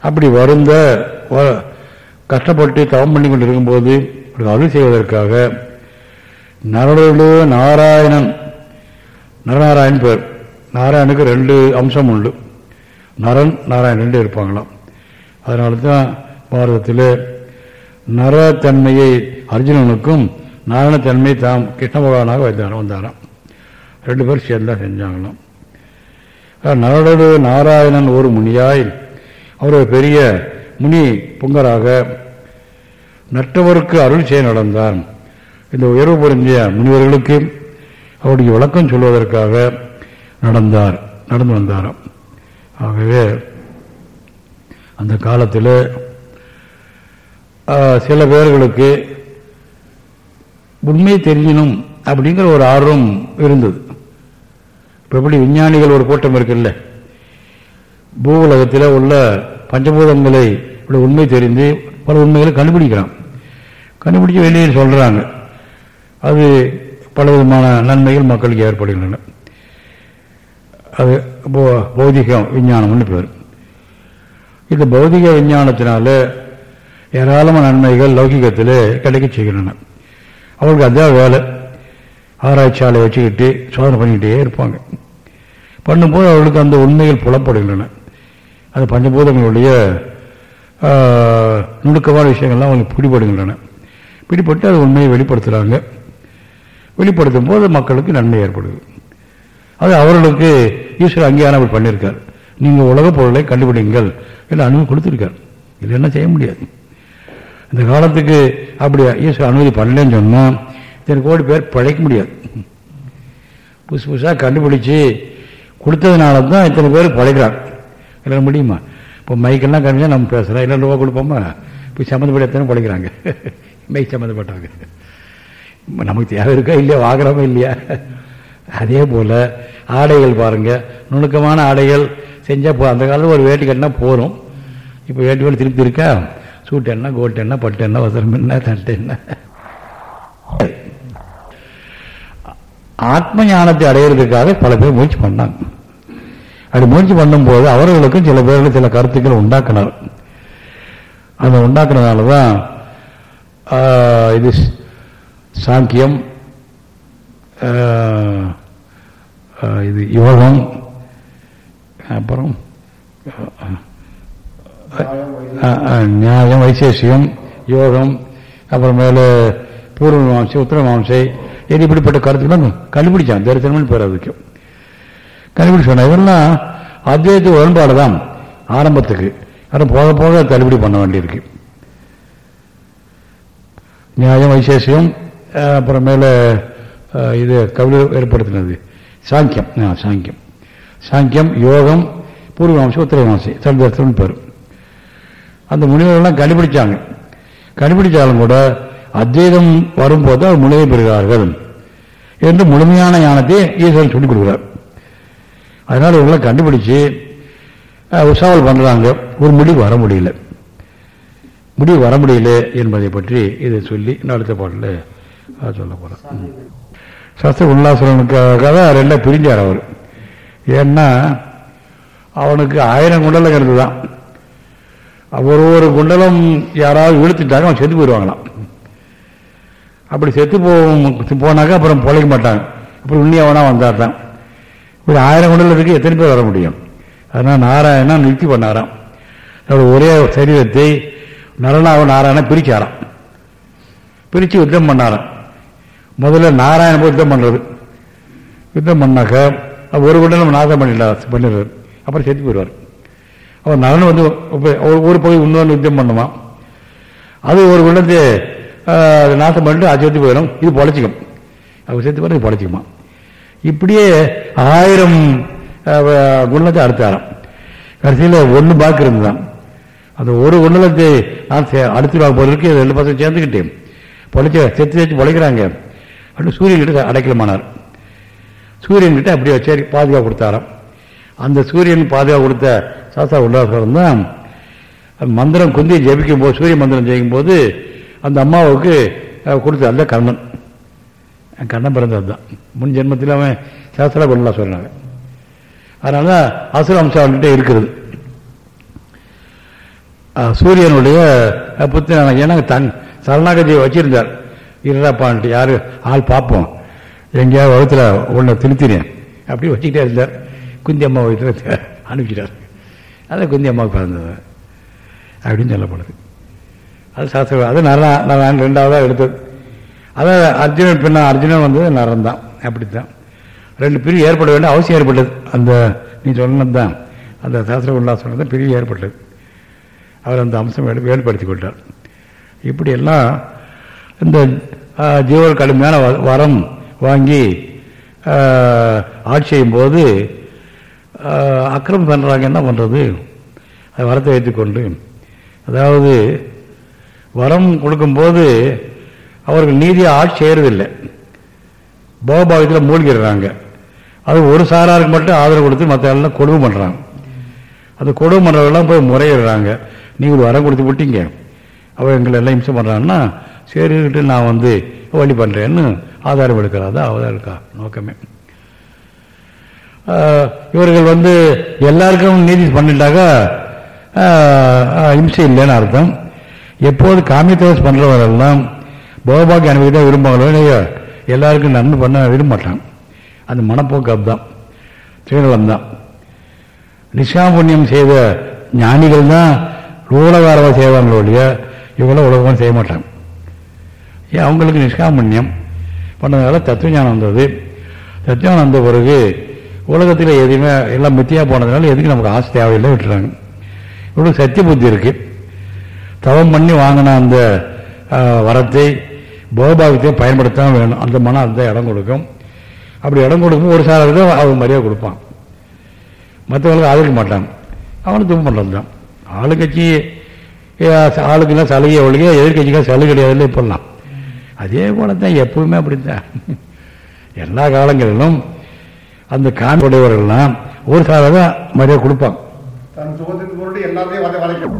S1: அப்படி வருந்த வ- கஷ்டப்பட்டு தவம் பண்ணி கொண்டு இருக்கும்போது ஒரு அருள் செய்வதற்காக நரடு நாராயணன் நரநாராயணன் பேர். நாராயணுக்கு ரெண்டு அம்சம் உண்டு. நரன் நாராயண் ரெண்டு இருப்பாங்களாம். அதனால தான் பாரதத்தில் நரத்தன்மையை அர்ஜுனனுக்கும் நாராயணத்தன்மையை தாம் கிருஷ்ண பகவானாக வைத்தாராம் வந்தாராம். ரெண்டு பேர் சேர்ந்தா செஞ்சாங்களாம். நரடு நாராயணன் ஒரு முனியாய் அவர் ஒரு பெரிய முனி புங்கராக நற்றவருக்கு அருள் செய்ய நடந்தார் இந்த உயர்வு பொருந்திய முனிவர்களுக்கு அவருடைய விளக்கம் சொல்வதற்காக நடந்தார் நடந்து வந்தாராம். ஆகவே அந்த காலத்தில் சில பேர்களுக்கு உண்மை தெரியணும் அப்படிங்கிற ஒரு ஆர்வம் இருந்தது. இப்போ எப்படி விஞ்ஞானிகள் ஒரு கூட்டம் இருக்குல்ல பூவுலகத்தில் உள்ள பஞ்சபூதங்களை இப்படி உண்மை தெரிந்து பல உண்மைகளை கண்டுபிடிக்கிறான். கண்டுபிடிச்சு வெளியே சொல்றாங்க. அது பல விதமான நன்மைகள் மக்களுக்கு ஏற்படுகின்றன. அது பௌ- பௌதிகம் விஞ்ஞானம்னு பேர். இந்த பௌதிக விஞ்ஞானத்தினால ஏராளமான நன்மைகள் லௌகிகத்தில் கிடைக்க செய்கின்றன. அவங்களுக்கு அதான் வேலை. ஆராய்ச்சியாலை வச்சுக்கிட்டு சோதனை பண்ணிக்கிட்டே இருப்பாங்க. பண்ணும்போது அவர்களுக்கு அந்த உண்மைகள் புலப்படுகின்றன. அது பஞ்சபூதங்களுடைய நுணுக்கமான விஷயங்கள்லாம் அவங்களுக்கு பிடிபடுகின்றன. பிடிபட்டு அது உண்மையை வெளிப்படுத்துகிறாங்க வெளிப்படுத்தும் போது மக்களுக்கு நன்மை ஏற்படுது. அது அவர்களுக்கு ஈஸ்வரர் அங்கீகாரம் அப்படி பண்ணியிருக்கார் நீங்கள் உலக பொருளை கண்டுபிடிங்கள் என்று அனுமதி கொடுத்துருக்கார். இது என்ன செய்ய முடியாது. இந்த காலத்துக்கு அப்படி ஈஸ்வரர் அனுமதி பண்ணலன்னு சொன்னால் இத்தனை கோடி பேர் பிழைக்க முடியாது. புதுசு புதுசாக கண்டுபிடிச்சு கொடுத்ததுனால தான் இத்தனை பேர் பழைக்கிறார். இல்லை முடியுமா? இப்போ மைக்கெல்லாம் கம்மியாக நம்ம பேசுகிறோம் இல்லை ரூபா கொடுப்போமா? இப்போ சம்மந்தப்பட்ட எத்தனை பழைக்கிறாங்க? மைக் சம்மந்தப்பட்டவங்க. நமக்கு தேவை இருக்கா இல்லையா? வாங்குறோமா இல்லையா? அதே போல் ஆடைகள் பாருங்கள் நுணுக்கமான ஆடைகள் செஞ்சால் போ அந்த காலத்தில் ஒரு வேட்டி கட்டினா போகிறோம் இப்போ வேட்டி வேலை திருப்பி இருக்கா? சூட்டு என்ன கோல்ட் என்ன பட்டு என்ன வசரம் என்ன தட்டு என்ன? ஆத்ம ஞானத்தை அடையிறதுக்காக பல பேர் முயற்சி பண்ணாங்க. அப்படி முயற்சி பண்ணும்போது அவர்களுக்கும் சில பேர்கள் சில கருத்துக்கள் உண்டாக்கினார். அதை உண்டாக்குனதால தான் இது சாங்கியம் இது யோகம். அப்புறம் நியாயம் வைசேஷியம் யோகம் அப்புறமேல பூர்வ மாம்சை உத்தர மாம்சை இது இப்படிப்பட்ட கருத்துக்கெல்லாம் கண்டுபிடிச்சான். தரிசனம்னு பேர் அதுக்கு கண்டுபிடிச்சான் இதெல்லாம் அத்வைத்த உடன்பாடு தான் ஆரம்பத்துக்கு. ஆனால் போக போக தள்ளுபடி பண்ண வேண்டியிருக்கு. நியாயம் வைசேஷியம் அப்புறமேல இது கவிதை ஏற்படுத்தினது. சாங்கியம். சாங்கியம். சாங்கியம் யோகம் பூர்வமாசி உத்தரவாசி சர்வதர்சனம் பேர் அந்த முனிவர்கள்லாம் கண்டுபிடிச்சாங்க. கண்டுபிடிச்சாலும் கூட அத்வைதம் வரும்போது அவர் முழுமை பெறுகிறார்கள் என்று முழுமையான ஞானத்தை ஈஸ்வரன் சொல்லிக் கொடுக்குறார். அதனால் இவங்களாம் கண்டுபிடிச்சு உற்சாவல் பண்ணுறாங்க ஒரு முடிவு வர முடியல. முடிவு வர முடியல என்பதை பற்றி இதை சொல்லி அடுத்த பாட்டில் சொல்ல போகிறேன் சஸ்திர உல்லாசனுக்காக ரெண்டா பிரிஞ்சார் அவர். ஏன்னா அவனுக்கு ஆயிரம் குண்டலம் தான் ஒரு ஒரு குண்டலம் யாராவது இழுத்துட்டாங்க அவன் செத்து போயிடுவாங்களாம். அப்படி செத்து போ போனாக்கா அப்புறம் பொழைக்க மாட்டாங்க. அப்புறம் உண்ணியவனா வந்தார் தான் இப்படி ஆயிரம் குண்டலத்துக்கு எத்தனை பேர் வர முடியும்? அதனால் நாராயணா நிறுத்தி பண்ணாராம். அவருடைய ஒரே சரீரத்தை நரனாவ நாராயணா பிரிச்சாராம். பிரித்து யுத்தம் பண்ணாராம். முதல்ல நாராயண போய் யுத்தம் பண்ணுறது யுத்தம் பண்ணாக்க ஒரு குண்டலம் நாசம் பண்ணிடலாம் பண்ணிடுறாரு அப்புறம் செத்து போயிடுவார். அவர் நலன் வந்து ஒரு பகுதி இன்னொன்று யுத்தம் பண்ணுவான். அது ஒரு குண்டத்தை நாசம் பண்ணிட்டு அது செத்து போயிடும். இது பொழைச்சிக்கும். அவர் செத்து போய் பொழைச்சிக்குமா இப்படியே ஆயிரம் குண்டத்தை அடுத்தாராம் கடைசியில் ஒன்று பாக்கு இருந்துதான் அந்த ஒரு குண்டலத்தை நான் அடுத்து போகிறதுக்கு ரெண்டு பசங்க சேர்ந்துக்கிட்டேன். பொழைச்ச செத்து செத்து பொழைக்கிறாங்க. அப்படி சூரியன்கிட்ட அடைக்கலமானார். சூரியன்கிட்ட அப்படியே சரி பாதுகாப்பு கொடுத்தாராம். அந்த சூரியன் பாதுகாப்பு கொடுத்த சாஸ்தா உல்லாசம் தான் மந்திரம் குந்தி ஜெபிக்கும் போது சூரிய மந்திரம் ஜெயிக்கும் போது அந்த அம்மாவுக்கு கொடுத்த அந்த கர்ணன். கண்ணன் பிறந்தது தான் முன் ஜென்மத்தில் அவன் சாஸ்திரா கொள்ளலாம் சொன்னாங்க அதனால அசுர அம்சம் அவன்கிட்ட இருக்கிறது. சூரியனுடைய புத்திரன் ஏன்னா தன் சரணாகதியை வச்சிருந்தார். இருடாப்பான்ட்டு யாரு? ஆள் பார்ப்போம் எங்கேயாவது வகுத்துல உன்னை திருத்தினேன். அப்படி வச்சுக்கிட்டே இருந்தார். குந்தி அம்மா வகுத்துல அனுப்பிச்சிட்டார் அதான் குந்தி அம்மாவுக்கு பிறந்தது. அப்படின்னு சொல்லப்படுது. அது சாஸ்திரம் அது நரா நான் ரெண்டாவதாக எடுத்தது. அதான் அர்ஜுனன் பின்னா அர்ஜுனன் வந்தது நரம் தான் அப்படித்தான். ரெண்டு பிரிவு ஏற்பட வேண்டிய அவசியம் ஏற்பட்டது. அந்த நீ சொன்னது தான் அந்த சாஸ்திர உல்லாசம் தான் பிரிவு ஏற்பட்டது. அவர் அந்த அம்சம் வேறுபடுத்தி கொண்டார். இப்படியெல்லாம் இந்த ஜீவர்கள் கடுமையான வரம் வாங்கி ஆட்சி செய்யும் போது அக்கிரமம் பண்ணுறாங்க என்ன பண்ணுறது அதை வரத்தை வைத்துக்கொண்டு அதாவது வரம் கொடுக்கும்போது அவர்கள் நீதியை ஆட்சி செய்யறதில்லை. போகபாகத்தில் மூழ்கிடுறாங்க. அது ஒரு சாராருக்கு மட்டும் ஆதரவு கொடுத்து மற்ற எல்லாம் கொடுமை பண்ணுறாங்க அந்த கொடுமை பண்ணுறவெல்லாம் போய் முறையிடுறாங்க. நீங்கள் வரம் கொடுத்து விட்டீங்க. அவள் எங்களை எல்லாம் இம்சம் பண்ணுறாங்கன்னா சரிக்கிட்டு நான் வந்து வழி பண்ணுறேன்னு ஆதாரம் எடுக்கிறாதா அவதாரம் இருக்கா நோக்கமே. இவர்கள் வந்து எல்லாருக்கும் நீதி பண்ணிட்டாக்கா இம்சை இல்லைன்னு அர்த்தம். எப்போது காமியத்தோஸ் பண்ணுறவரெல்லாம் போகபாக்கி அனுபவிக்க தான் விரும்பாங்களோ இல்லையோ எல்லாருக்கும் நன்மை பண்ண விரும்ப அந்த மனப்போக்கு அப்தான் சுயநலம் தான். நிஷாபுண்ணியம் செய்த ஞானிகள் தான் உலகாரவா செய்வாங்களோ இல்லையா இவங்களும் உலகமாக செய்ய மாட்டாங்க. அவங்களுக்கு நிஷ்காமண்யம். பண்ணதுனால தத்துவஞானம் வந்தது. தத்துவஞானம் வந்த பிறகு உலகத்தில் எதுவுமே எல்லாம் மித்தியாக போனதுனால எதுக்கு நமக்கு ஆசை தேவையில்லை விட்டுறாங்க. இவங்களுக்கு சத்திய புத்தி இருக்குது தவம் பண்ணி வாங்கின அந்த வரத்தை போகபாகத்தை பயன்படுத்தாம வேணும். அந்த மனம் அந்த இடம் கொடுக்கும். அப்படி இடம் கொடுக்கும் ஒரு சாராருக்கு அவங்க மரியாதை கொடுப்பான். மற்றவங்களுக்கு ஆதரிக்க மாட்டாங்க அவனும் துன்பம் பண்ணுறது தான் ஆளுங்கட்சி ஆளுக்கெல்லாம் சலுகை ஒழுகை எதிர்கட்சிக்காக சலுகை கிடையாதுல்ல இப்பெல்லாம். அதே போல தான் எப்பவுமே அப்படித்தான். எல்லா காலங்களிலும் அந்த காமியுடையவர்கள்லாம் ஒரு மரியாதை கொடுப்பாங்க.
S2: தன் வளைக்கும்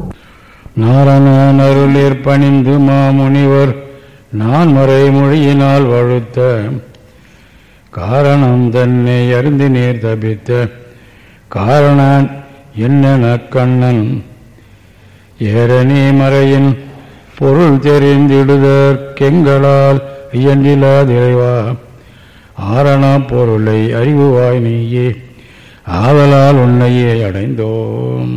S1: நாரணன் அருளீர் பணிந்து மாமுனிவர் நான் மறை மொழியினால் வழுத்த காரணம் தன்னை அருந்தி நீர் தபித்த காரணன் என்னென கண்ணன்? ஏரணி மறையின் பொருள் தெரிந்திடுதற்கெங்களால் இயன்றிலாதிரைவா ஆரணா பொருளை அறிவுவாய் நீயே ஆதலால் உன்னையே அடைந்தோம்.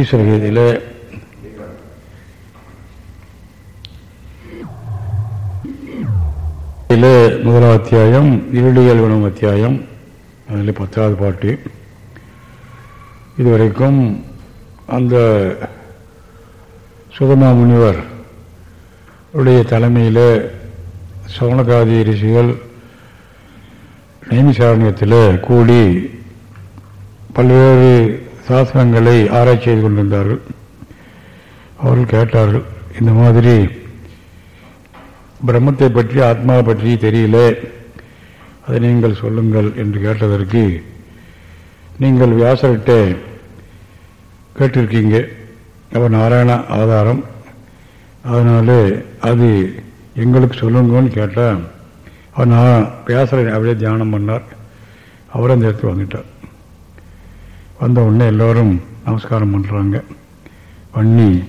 S1: ஈஸ்வரகீதையில் இதில் முதலாம் அத்தியாயம் இருளியல் குணம் அத்தியாயம் அதில் பத்தாவது பாட்டு. இதுவரைக்கும் அந்த சுதமா முனிவர் உடைய தலைமையில் சவணகாதி ரிஷிகள் நைமிசாரண்யத்தில் கூடி பல்வேறு சாஸ்திரங்களை ஆராய்ச்சி செய்து கொண்டிருந்தார்கள். அவர்கள் கேட்டார்கள் இந்த மாதிரி பிரம்மத்தை பற்றி ஆத்மாவை பற்றி தெரியல. அதை நீங்கள் சொல்லுங்கள் என்று கேட்டதற்கு நீங்கள் வியாசர்கிட்ட கேட்டிருக்கீங்க. அவர் நாராயண ஆதாரம். அதனால அது எங்களுக்கு சொல்லுங்கன்னு கேட்டால் அவர் நான் பேசுகிறேன் அப்படியே தியானம் பண்ணார். அவரும் அந்த இடத்துக்கு வந்துட்டார். வந்த உடனே எல்லோரும் நமஸ்காரம் பண்ணுறாங்க பண்ணி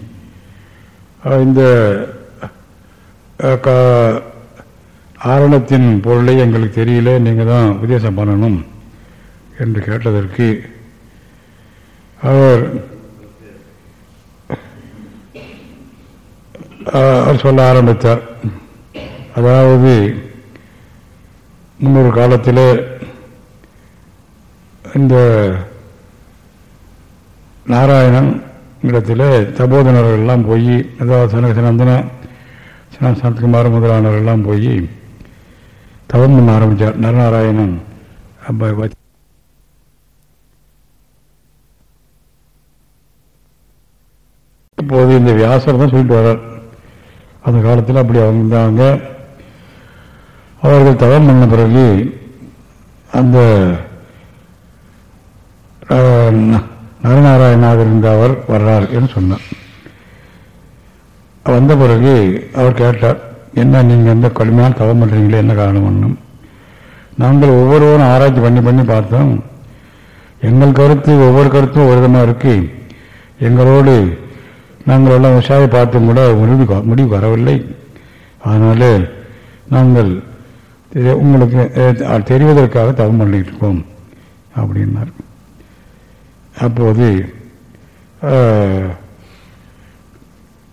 S1: இந்த கா- ஆரணத்தின் பொருளை எங்களுக்கு தெரியல நீங்கள் தான் உபதேசம் பண்ணணும் என்று கேட்டதற்கு அவர் அவர் சொல்ல ஆரம்பித்தார் அதாவது முன்னொரு காலத்தில் இந்த நாராயணன் இடத்துல தபோதனர்கள்லாம் போய் அதாவது சனகசனந்தன நந்தன சனத்குமார் முதலானவர்கள் எல்லாம் போய் தவம் பண்ண ஆரம்பித்தார் நரநாராயணன் அப்ப இப்போது இந்த வியாசர் தான் சொல்லிட்டு வர்றார் அந்த காலத்தில் அப்படி அவங்க இருந்தாங்க. அவர்கள் தவம் பண்ண பிறகு அந்த நரநாராயணாக இருந்த அவர் வர்றார் என்று சொன்னார். வந்த பிறகு அவர் கேட்டார் என்ன நீங்கள் எந்த கடுமையான தவம் பண்ணுறீங்களே என்ன காரணம் ஒன்றும் நாங்கள் ஒவ்வொருவரும் ஆராய்ச்சி பண்ணி பண்ணி பார்த்தோம். எங்கள் கருத்து ஒவ்வொரு கருத்தும் ஒரு விதமாக இருக்கு. எங்களோடு நாங்கள் எல்லாம் விசாரி பார்த்தும் கூட முடிவு முடிவு வரவில்லை. அதனால நாங்கள் உங்களுக்கு தெரிவதற்காக தவம் பண்ணிட்டு இருக்கோம் அப்படின்னார். அப்போது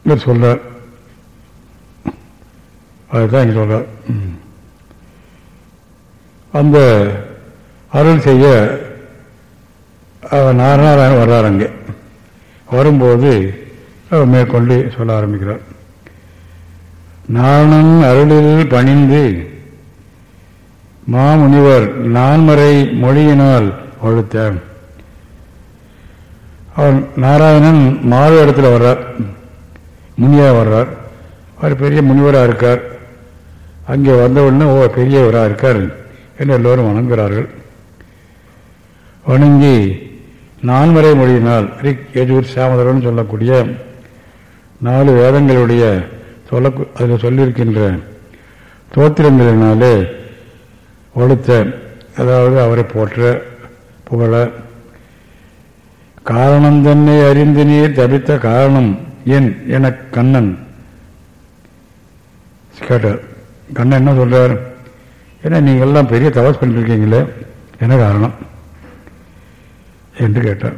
S1: இவர் சொல்றார். அதுதான் இங்கே சொல்றார். அந்த அருள் செய்ய நாராயணன் வர்றார் அங்கே. வரும்போது அவர் மேற்கொண்டு சொல்ல ஆரம்பிக்கிறார். நானும் அருளில் பணிந்து மாமுனிவர் நான்மறை மொழியினால் ஒழுத்த அவர் நாராயணன் மாறு இடத்துல வர்றார். முனியா வர்றார். அவர் பெரிய முனிவராக இருக்கார். அங்கே வந்த உடனே ஓ பெரியவராக இருக்கார் என்று எல்லோரும் வணங்குகிறார்கள். வணங்கி நான்மறை மொழியினால் ரிக் எஜூர் சாமதரன் சொல்லக்கூடிய நாலு வேதங்களுடைய சொல்ல அதில் சொல்லியிருக்கின்ற தோத்திரங்களினாலே ஒழுத்த அதாவது அவரை போற்ற புகழ. காரணம் தன்னை அறிந்து நீர் தபித்த காரணம் ஏன் என கண்ணன். கேட்டார். கண்ணன் என்ன சொல்றார்? ஏன்னா நீங்க எல்லாம் பெரிய தவஸ் பண்ணிருக்கீங்களே என்ன காரணம்? என்று கேட்டார்.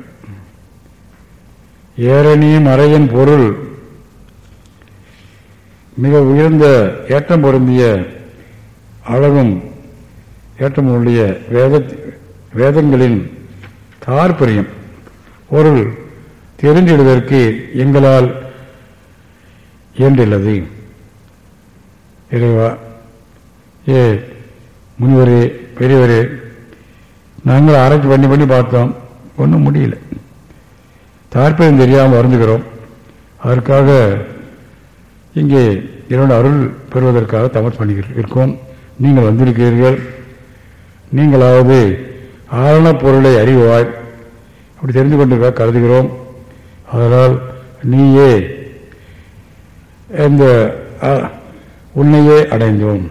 S1: ஏரணி மறையின் பொருள் மிக உயர்ந்த ஏற்றம் பொருந்திய அழகும் ஏற்றம் ஏற்றமுடைய வேத வேதங்களின் தாற்பயம் பொருள் தெரிந்திடுவதற்கு எங்களால் இயன்றுள்ளது இறைவா ஏ முனிவரே பெரியவரே நாங்கள் ஆராய்ச்சி பண்ணி பண்ணி பார்த்தோம். ஒன்றும் முடியல. தாற்பயம் தெரியாமல் வருந்துகிறோம். அதற்காக இங்கே இரண்டு அருள் பெறுவதற்காக தமஸ் பண்ணிக்கிறோம் இருக்கோம். நீங்கள் வந்திருக்கிறீர்கள். நீங்களாவது ஆரண பொருளை அறிவாய். அப்படி தெரிந்து கொண்டிருக்க கருதுகிறோம். அதனால் நீயே இந்த உன்னையே அடைந்தோம்.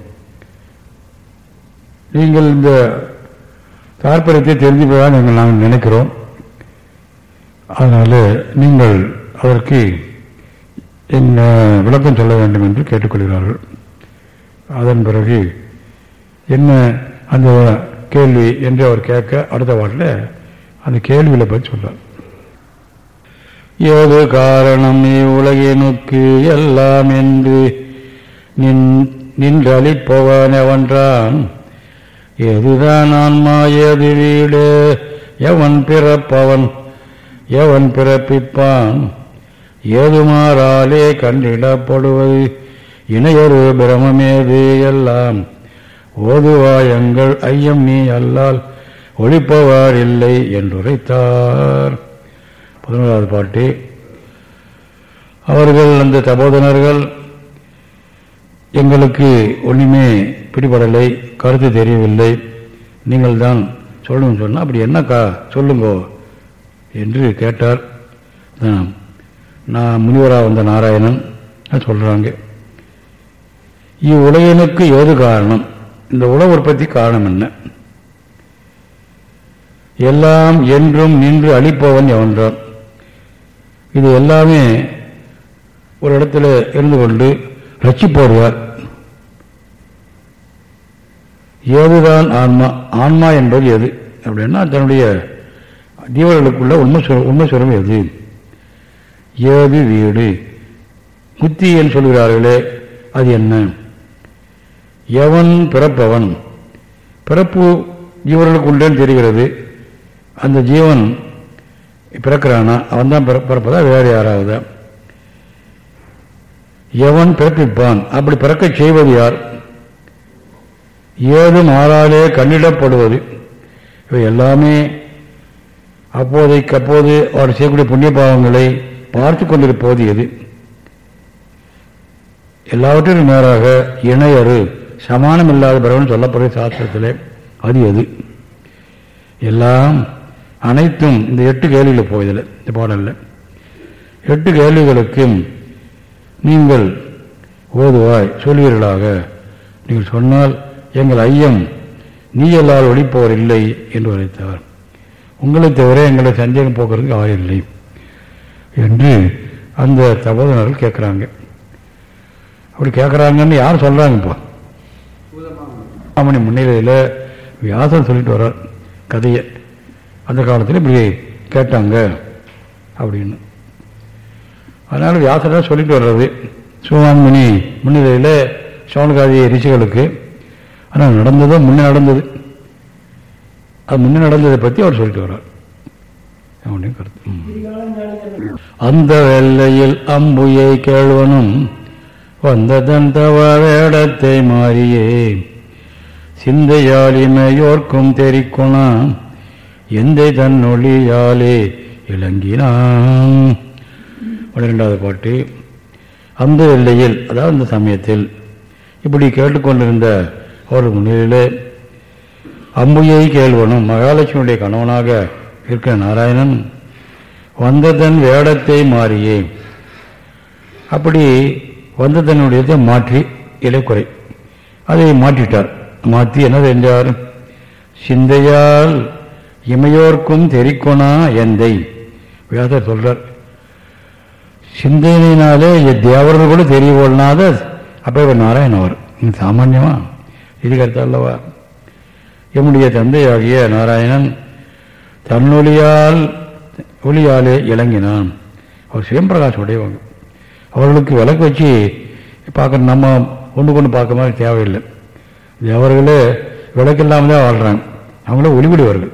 S1: நீங்கள் இந்த தாற்பயத்தை தெரிந்து நாங்கள் நாங்கள் நினைக்கிறோம். அதனால் நீங்கள் அதற்கு என்ன விளக்கம் சொல்ல வேண்டும் என்று கேட்டுக்கொள்கிறார்கள். அதன் பிறகு என்ன அந்த கேள்வி என்று அவர் கேட்க அடுத்த வாட்டில் அந்த கேள்வியில் பற்றி சொல்றார். ஏது காரணம் நீ உலகினுக்கு எல்லாம் என்று நின் நின்றளிப்பவன் எவன்றான்? எதுதான் ஆன்மா ஏது வீடு? எவன் பிறப்பவன்? எவன் பிறப்பிப்பான்? ஏதுமாறாலே கண்டிடப்படுவது இணையொரு பிரமமேது எல்லாம் ஓதுவாயங்கள் ஐயம் நீ அல்லால் ஒழிப்பவார் இல்லை என்றுரைத்தார். பதினோராவது பாட்டு. அவர்கள் அந்த தபோதனர்கள் எங்களுக்கு ஒன்றுமே பிடிபடலை கருத்து தெரியவில்லை. நீங்கள் தான் சொல்லணும்னு சொன்னால் அப்படி என்னக்கா சொல்லுங்கோ? என்று கேட்டார். நான் முனிவராக வந்த நாராயணன் சொல்கிறாங்க இவ்வுலகனுக்கு ஏது காரணம்? இந்த உலக உற்பத்தி காரணம் என்ன? எல்லாம் என்றும் நின்று அழிப்பவன் எவன்றான்? இது எல்லாமே ஒரு இடத்துல இருந்து கொண்டு ரட்சிப்போடுவார். ஏதுதான் ஆன்மா? ஆன்மா என்பது எது? அப்படின்னா தன்னுடைய தீவர்களுக்குள்ள உண்மை உண்மை சுரம் எது? ஏது வீடு. முத்தி என்று சொல்கிறார்களே? அது என்ன? எவன் பிறப்பவன்? பிறப்பு ஜீவர்களுக்கு உண்டேன்னு தெரிகிறது. அந்த ஜீவன் பிறக்கிறானா? அவன் தான் பிறப்பதா? வேறு யாராவது? எவன் பிறப்பிப்பான்? அப்படி பிறக்க செய்வது யார்? ஏதும் ஆறாலே கண்ணிடப்படுவது. இவை எல்லாமே அப்போதைக்கு அப்போது அவர் செய்யக்கூடிய புண்ணிய பாவங்களை பார்த்து கொண்டிருப்பது எது? எல்லாவற்றிற்கும் நேராக இணையரு சமானம் இல்லாத பிரபன் சொல்லப்படுற சாஸ்திரத்திலே அது எது? எல்லாம் அனைத்தும் இந்த எட்டு கேள்விகள் போயதில்லை இந்த பாடலில். எட்டு கேள்விகளுக்கும் நீங்கள் ஓதுவாய் சொல்வீர்களாக. நீங்கள் சொன்னால் எங்கள் ஐயம் நீ எல்லால் ஒழிப்பவர் இல்லை என்று உரைத்தவர் உங்களை தவிர எங்களை சந்தேகம் போக்குறதுக்கு ஆள் இல்லை. என்று அந்த தபோதனர்கள் கேட்குறாங்க அப்படி கேட்குறாங்கன்னு யார் சொல்கிறாங்க இப்போ? ராமணி முன்னிலையில் வியாசர் சொல்லிட்டு வர்றார் கதையை. அந்த காலத்தில் இப்படி கேட்டாங்க அப்படின்னு. அதனால் வியாசராக சொல்லிட்டு வர்றது. சிவகாமினி முன்னிலையில் சோழகாதி ரிஷிகளுக்கு. ஆனால் நடந்ததோ முன்னே நடந்தது. அது முன்னே நடந்ததை பற்றி அவர் சொல்லிட்டு வர்றார். அவனுடைய கருத்து. அந்த வெள்ளையில் அம்புயை கேழ்வனும் வந்ததன் தவவேடத்தை மாறியே. சிந்தையாலிமையோர்க்கும் தெரிக்குணா எந்தை தன்னொழியாலே இளங்கினான். பன்னிரெண்டாவது பாட்டு. அந்த எல்லையில் அதாவது அந்த சமயத்தில் இப்படி கேட்டுக்கொண்டிருந்த அவர்கள் முன்னிலையில் அம்புயை கேள்வனும் மகாலட்சுமியுடைய கணவனாக இருக்க நாராயணன் வந்ததன் வேடத்தை மாறியே. அப்படி வந்ததனுடையதை மாற்றி இலைக்குறை. அதை மாற்றிட்டார். மாற்றி என்ன செஞ்சார் சிந்தையால் இமையோர்க்கும் தெரிக்கொணா எந்தை? வேதர் சொல்றார். சிந்தனையினாலே தேவர்கள் கூட தெரிய அப்போ இவர் நாராயணன் அவர். சாமான்யமா? இது கருத்து அல்லவா? எம்முடைய தந்தையாகிய நாராயணன் தன்னொழியால் ஒளியாலே இளங்கினான். அவர் சுயம்பிரகாசம் உடையவங்க அவர்களுக்கு விளக்கு வச்சு பார்க்க நம்ம ஒன்று கொண்டு பார்க்க மாதிரி தேவையில்லை. அவர்களே விளக்கு இல்லாமல் தான் வாழ்கிறாங்க அவங்களே ஒளிவிடுவார்கள்.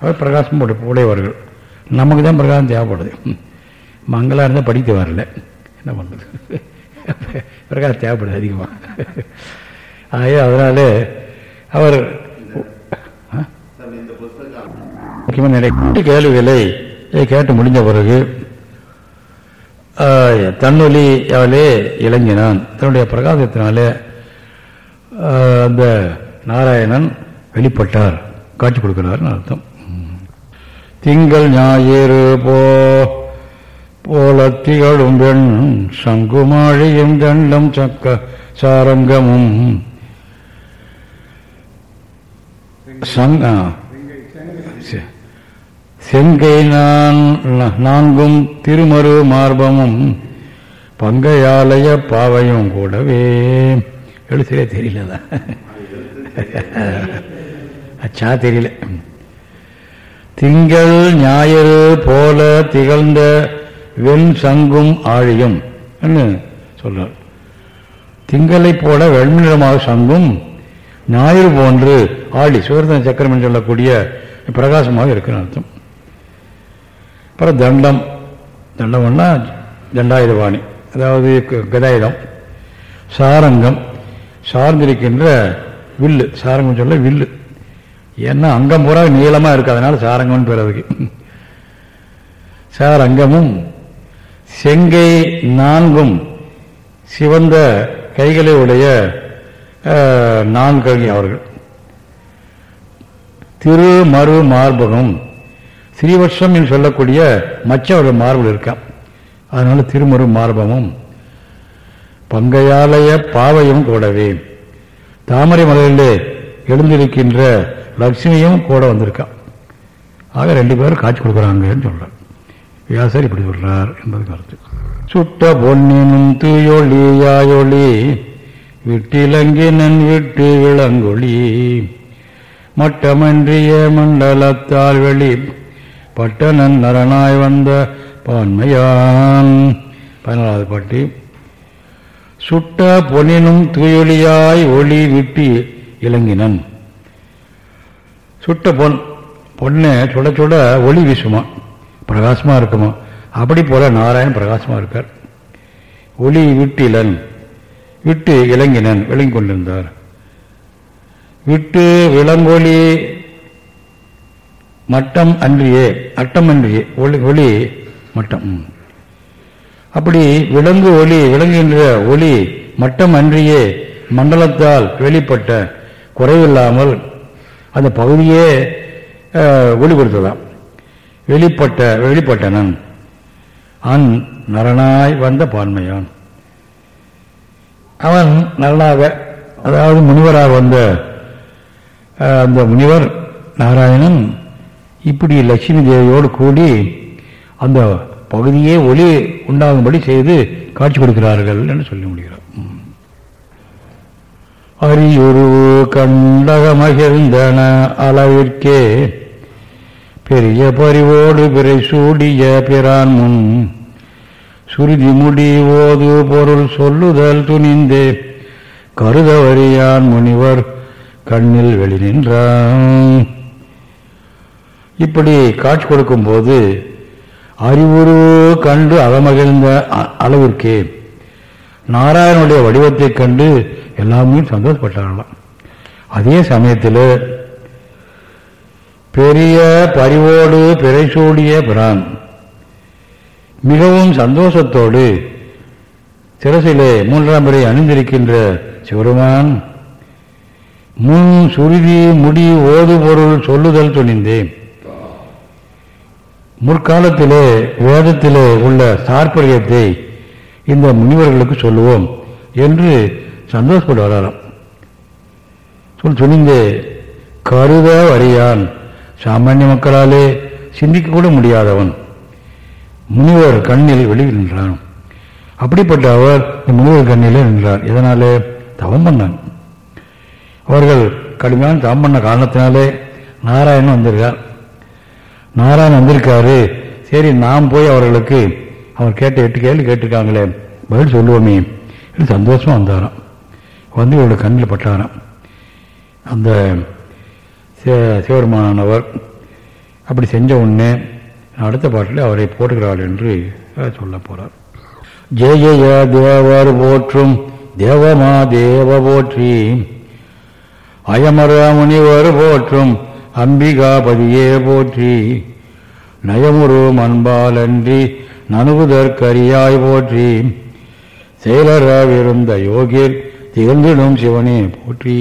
S1: அவர் பிரகாசம் உடையவர்கள். நமக்கு தான் பிரகாசம் தேவைப்படுது. மங்களாக இருந்தால் படிக்க வரல. என்ன பண்ணுறது பிரகாசம் தேவைப்படுது அதிகமாக ஆகவே அதனாலே அவர் முக்கியமான நிறைய கேள்விகளை கேட்டு முடிஞ்ச பிறகு ஆஹ், தன்னொலி அவளே இளைஞனான் தன்னுடைய பிரகாசத்தினாலே ஆஹ், அந்த நாராயணன் வெளிப்பட்டார். காட்சி கொடுக்கிறார்னு அர்த்தம். திங்கள் ஞாயிறு போ போல திகழும் பெண் சங்குமாழியும் தண்டம் சக்க சாரங்கமும். சங்க செங்கை நான் நான்கும் திருமரு மார்பமும் பங்கையாலய பாவையும் கூடவே. எழுத்துலே தெரியலதான் அச்சா தெரியல. திங்கள் ஞாயிறு போல திகழ்ந்த வெண் சங்கும் ஆழியும் சொல்றார். திங்களை போல வெண்ணிறமாக சங்கும் ஞாயிறு போன்று ஆழி சுவர்தன சக்கரம் என்று சொல்லக்கூடிய பிரகாசமாக இருக்கிற அர்த்தம். அப்புறம் தண்டம். தண்டம்னா தண்டாயுதவாணி அதாவது க- கதாயுதம். சாரங்கம். சார்ந்திருக்கின்ற வில்லு. சாரங்கம் சொல்ல வில்லு. ஏன்னா அங்கம் பூரா நீளமாக இருக்கு. அதனால சாரங்கம்னு பிறகு சாரங்கமும் செங்கை நான்கும் சிவந்த கைகளை உடைய அஹ், அவர்கள் திரு மறு மார்பகம் ஸ்ரீவர்ஷம் என்று சொல்லக்கூடிய மச்ச ஒரு மார்பல் இருக்கான் அதனால திருமறு மார்பமும் பங்கையாலய பாவையும் கூடவே. தாமரை மலையிலே எழுந்திருக்கின்ற லட்சுமியும் கூட வந்திருக்கான் ஆக ரெண்டு பேரும் காட்சி கொடுக்குறாங்கன்னு சொல்றார். வியாசர் இப்படி சொல்றார் என்பது கருத்து. சுட்ட பொன்னினும் தூயொளி யாயொளி விட்டிலங்கினன் விட்டு விளங்கொளி மட்டமன்றிய மண்டலத்தால் வெளி பட்டனன் நரனாய் வந்த பான்மையான். பதினாலாவது பாட்டி. சுட்ட பொன்னினும் தூயொளியாய் ஒளி விட்டு இலங்கினன் சுட்ட பொன் பொண்ணு சுட சுட ஒளி வீசுமா? பிரகாசமா இருக்குமா? அப்படி போல நாராயணன் பிரகாசமா இருக்கார். ஒளி விட்டிலன் விட்டு இளங்கினன் விளங்கி கொண்டிருந்தார். விட்டு விலங்கொலி மட்டம் அன்றியே அட்டம் அன்றியே ஒளி ஒளி மட்டம் அப்படி விலங்கு ஒளி விளங்குகின்ற ஒளி மட்டம் அன்றியே மண்டலத்தால் வெளிப்பட்ட குறைவில்லாமல் அந்த பகுதியே ஒளி கொடுத்ததாம். வெளிப்பட்ட வெளிப்பட்டனன். அன் நரனாய் வந்த பான்மையான். அவன் நரனாக அதாவது முனிவராக வந்த அந்த முனிவர் நாராயணன் இப்படி லட்சுமி தேவியோடு கூடி அந்த பகுதியே ஒளி உண்டாகும்படி செய்து காட்சி கொடுக்கிறார்கள் என்று சொல்லி முடிகிறார் அரியுரு அரியுருவு கண்டகமகிழ்ந்தன அளவிற்கே பெரிய பறிவோடு பிறை சூடிய பிரான் முன் சுருதி முடி ஓது பொருள் சொல்லுதல் துணிந்தே கருதவரியான் முனிவர் கண்ணில் வெளி நின்றான். இப்படி காட்சி கொடுக்கும்போது அறிவுரு கண்டு அகமகிழ்ந்த அ- அளவிற்கே நாராயணனுடைய வடிவத்தைக் கண்டு எல்லாமே சந்தோஷப்பட்டார்களாம். அதே சமயத்தில் பெரிய பரிவோடு பிறைசூடிய பிரான் மிகவும் சந்தோஷத்தோடு சிரசிலே மூன்றாம் முறை அணிந்திருக்கின்ற சிவருமான் முன் சுருதி முடி ஓது பொருள் சொல்லுதல் துணிந்தேன். முற்காலத்திலே வேதத்திலே உள்ள தாற்பயத்தை இந்த முனிவர்களுக்கு சொல்லுவோம் என்று சந்தோஷப்பட்டு வராராம். சொல் துணிந்து கருத வரியான் சாமானிய மக்களாலே சிந்திக்க கூட முடியாதவன். முனிவர் கண்ணில் வெளியில் நின்றான். அப்படிப்பட்ட அவர் இந்த முனிவர் கண்ணிலே நின்றார். இதனாலே தவம் பண்ணான் அவர்கள் கடுமையான தவம் பண்ண காரணத்தினாலே நாராயணன் வந்திருக்கார் நாராயணன் வந்திருக்காரு. சரி நாம் போய் அவர்களுக்கு அவர் கேட்ட எட்டு கேள்வி கேட்டிருக்காங்களே பதில் சொல்லுவோமே என்று சந்தோஷமாக வந்தாராம். வந்து இவருடைய கண்ணில் பட்டாராம். அந்த சிவருமானவர் அப்படி செஞ்ச உடனே அடுத்த பாட்டில் அவரை போட்டுகிறாள் என்று சொல்ல போறார். ஜெய ஜெய தேவர் போற்றும் தேவமா தேவ போற்றி. அயமர முனிவர் போற்றும் அம்பிகாபதியே போற்றி. நயமுரு அன்பாலன்றி நனுகுதற்கரியாய் போற்றி. செயலராவிருந்த யோகிர் திகழ்ந்திடும் சிவனே போற்றி.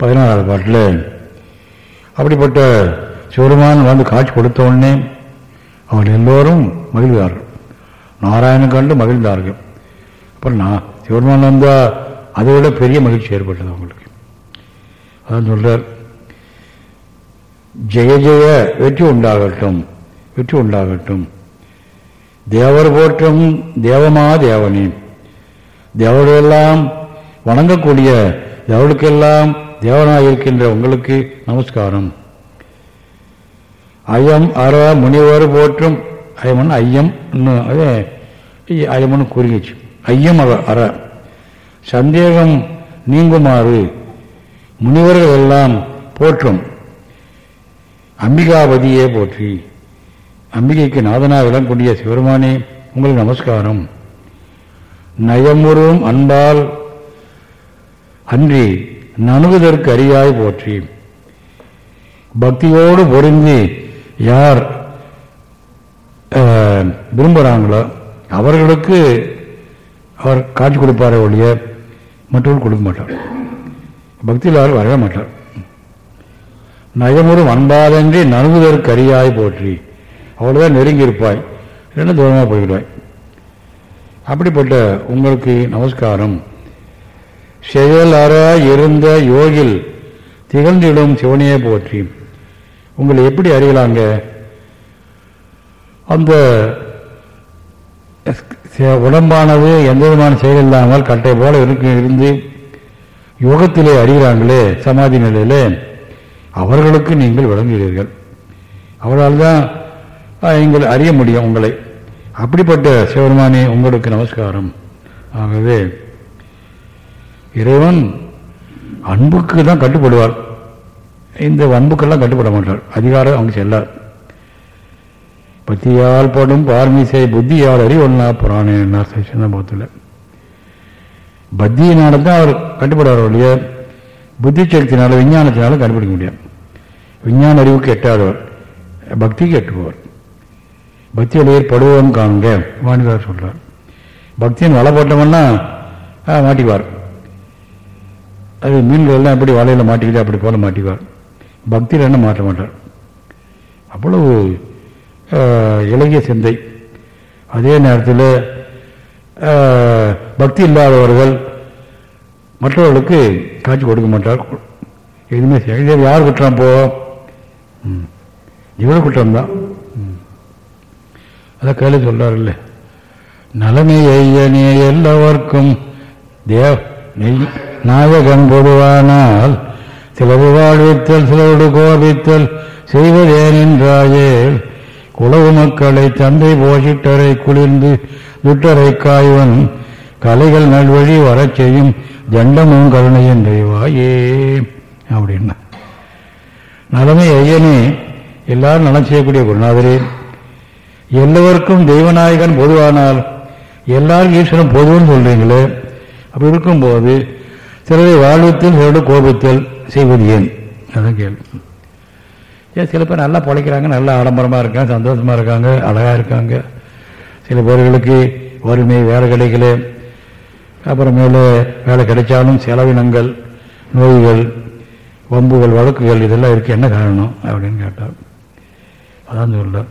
S1: பதினாறாவது பாட்டில் அப்படிப்பட்ட சிவருமான் வந்து காட்சி கொடுத்த உடனே அவர்கள் எல்லோரும் மகிழ்ந்தார்கள். நாராயணன் கண்டு மகிழ்ந்தார்கள். அப்புறம் நான் சிவருமான் வந்தால் அதை விட பெரிய மகிழ்ச்சி ஏற்பட்டது அவங்களுக்கு. அதான் சொல்றார். ஜெய ஜெய வெற்றி உண்டாகட்டும் வெற்றி உண்டாகட்டும். தேவர் போற்றும் தேவமா தேவனே. தேவர்களெல்லாம் வணங்கக்கூடிய தேவர்களுக்கெல்லாம் தேவனாக இருக்கின்ற உங்களுக்கு நமஸ்காரம். ஐயம் அற முனிவர் போற்றும் அயமன் ஐயம் அதே ஐயமன் கூறிச்சு ஐயம் அற அற. சந்தேகம் நீங்குமாறு முனிவர்கள் எல்லாம் போற்றும். அம்பிகாபதியே போற்றி. அம்பிகைக்கு நாதனா விளங்கக்கூடிய சிவருமானே உங்களுக்கு நமஸ்காரம். நயமுறும் அன்பால் அன்றி நணுகுதற்கு அறியாய் போற்றி. பக்தியோடு பொருந்தி யார் விரும்புகிறாங்களோ அவர்களுக்கு அவர் காட்சி கொடுப்பாரே ஒழிய மற்றவர்கள் கொடுக்க மாட்டார் பக்தியில் வரவே மாட்டார். நயமுறும் அன்பாதன்றி நணுகுதற்கு அறியாய் போற்றி. அவ்வளோதான் நெருங்கி இருப்பாய் இல்லைன்னா தூரமாக போய்விடுவாய் அப்படிப்பட்ட உங்களுக்கு நமஸ்காரம். செயல் அற இருந்த யோகில் திகழ்ந்திடும் சிவனையே போற்றி. உங்களை எப்படி அறியலாங்க? அந்த உடம்பானது எந்த விதமான செயல் இல்லாமல் கட்டை போல இருக்கு இருந்து யோகத்திலே அறிகிறாங்களே சமாதி நிலையிலே அவர்களுக்கு நீங்கள் விளங்குகிறீர்கள் அவரால் தான் எங்களை அறிய முடியும் உங்களை. அப்படிப்பட்ட சிவருமானே உங்களுக்கு நமஸ்காரம். ஆகவே இறைவன் அன்புக்கு தான் கட்டுப்படுவார். இந்த அன்புக்கெல்லாம் கட்டுப்பட மாட்டார். அதிகாரம் அவங்க செல்லார். பத்தியால் படும் பார்மிசை புத்தியால் அறிவொன்னா புராணம் சின்னபோத்தில். பத்தியினால தான் அவர் கட்டுப்படுவார் ஒழிய புத்தி சக்தினால விஞ்ஞானத்தினால கண்டுபிடிக்க முடியாது விஞ்ஞான அறிவுக்கு எட்டாதவர். பக்திக்கு எட்டுபவர் பக்தியில் ஏற்படுவோம் காணுங்க வாணிதார் சொல்றார். பக்தியின் வலை போட்டவன்னா மாட்டிக்குவார் அது மீன்கள் எல்லாம் எப்படி வலையில் மாட்டிக்கிது அப்படி போல மாட்டிக்குவார் பக்தியில் என்ன மாற்ற மாட்டார்? அவ்வளவு இலகிய சிந்தை. அதே நேரத்தில் பக்தி இல்லாதவர்கள் மற்றவர்களுக்கு காட்சி கொடுக்க மாட்டார் எதுவுமே செய்ய யார் குற்றம் போ? இவ்வளோ குற்றம் தான். அதான் கேள்வி சொல்றாருல்ல. நலனை ஐயனே தேவ் நெய் நாயகன் பொதுவானால் சிலவு வாழ்வித்தல் சிலவோடு கோபித்தல் செய்வதேனென்றாயே குளவு மக்களை தந்தை போஷிட்டரை குளிர்ந்து துட்டரை காய்வன் கலைகள் நல்வழி வரச் செய்யும் ஜண்டமும் கருணையின் தெய்வாயே அப்படின்னா. நலமே ஐயனே எல்லாரும் நலம் செய்யக்கூடிய குருநாதரே. எல்லோருக்கும் தெய்வநாயகன் பொதுவானால் எல்லாரும் ஈஸ்வரன் பொதுன்னு சொல்றீங்களே. அப்படி இருக்கும்போது சிலரை வாழ்வத்தில் சிலரோட கோபத்தில் செய்வது ஏன்? அதான் கேள்வி. ஏன் சில பேர் நல்லா பிழைக்கிறாங்க நல்லா ஆடம்பரமாக இருக்காங்க சந்தோஷமாக இருக்காங்க அழகாக இருக்காங்க. சில பேர்களுக்கு வறுமை வேலை கிடைக்கல. அப்புறமேல வேலை கிடைச்சாலும் செலவினங்கள் நோய்கள் வம்புகள் வழக்குகள் இதெல்லாம் இருக்கு. என்ன காரணம்? அப்படின்னு கேட்டார். அதான் சொல்ல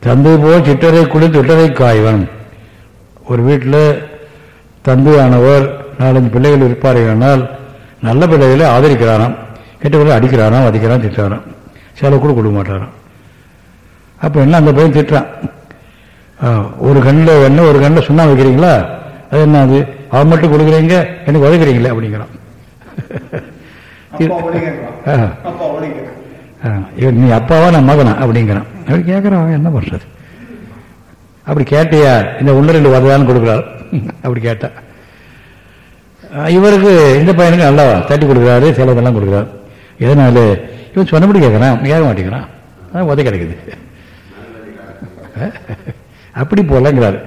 S1: தந்தை போல் சிட்டரை குடி திட்டரை காய்வன். ஒரு வீட்டில் தந்தையானவர் நாலஞ்சு பிள்ளைகள் இருப்பார்கள் நல்ல பிள்ளைகளை ஆதரிக்கிறாராம். கெட்ட பிள்ளை அடிக்கிறாராம் வதிக்கிறான் திட்டாராம் செலவு கூட கொடுக்க மாட்டாராம். அப்போ என்ன அந்த பையன் திட்டுறான். ஒரு கண்ணில் என்ன ஒரு கண்ணில் சுண்ணா வைக்கிறீங்களா? அது என்ன அது? அவன் மட்டும் கொடுக்குறீங்க? எனக்கு உதைக்கிறீங்களே அப்படிங்கிறான். நீ அப்பாவா நான் மகனா? அப்படிங்கிறான். அப்படி கேட்குறான் என்ன பண்ணுறது அப்படி கேட்டியா? இந்த ஒன்று ரெண்டு கொடுக்குறாரு அப்படி கேட்டா. இவருக்கு இந்த பையனுக்கு நல்லா தட்டி கொடுக்குறாரு செலவெல்லாம் கொடுக்குறாரு. எதனால? இவன் சொன்னபடி கேட்குறான் கேட்க மாட்டேங்கிறான். உதை கிடைக்குது அப்படி போலங்கிறார்.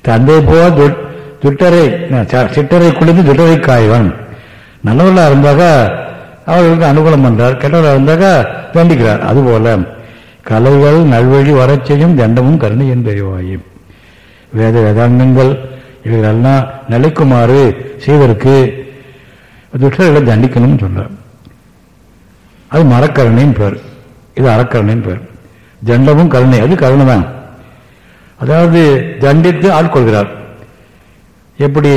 S1: தந்தை போ துட்டரை சிட்டரை குளிர்ந்து துட்டரை காய்வன். நல்லவர்களாக இருந்தாக்கா அவர்களுக்கு அனுகூலம் பண்றார். கெட்டவர்களாக இருந்தாக்கா தண்டிக்கிறார். அதுபோல கலைகள் நல்வழி வரச் செய்யும் தண்டமும் கருணை என்பறிவாயும் வேத வேதாங்கங்கள் இவைகளெல்லாம் நிலைக்குமாறு செய்வதற்கு துஷ்டர்களை தண்டிக்கணும்னு சொல்றார். அது மரக்கருணைன்னு பேர். இது அறக்கருணைன்னு பேர். தண்டமும் கருணை. அது கருணை தான் அதாவது தண்டித்து ஆட்கொள்கிறார் எப்படி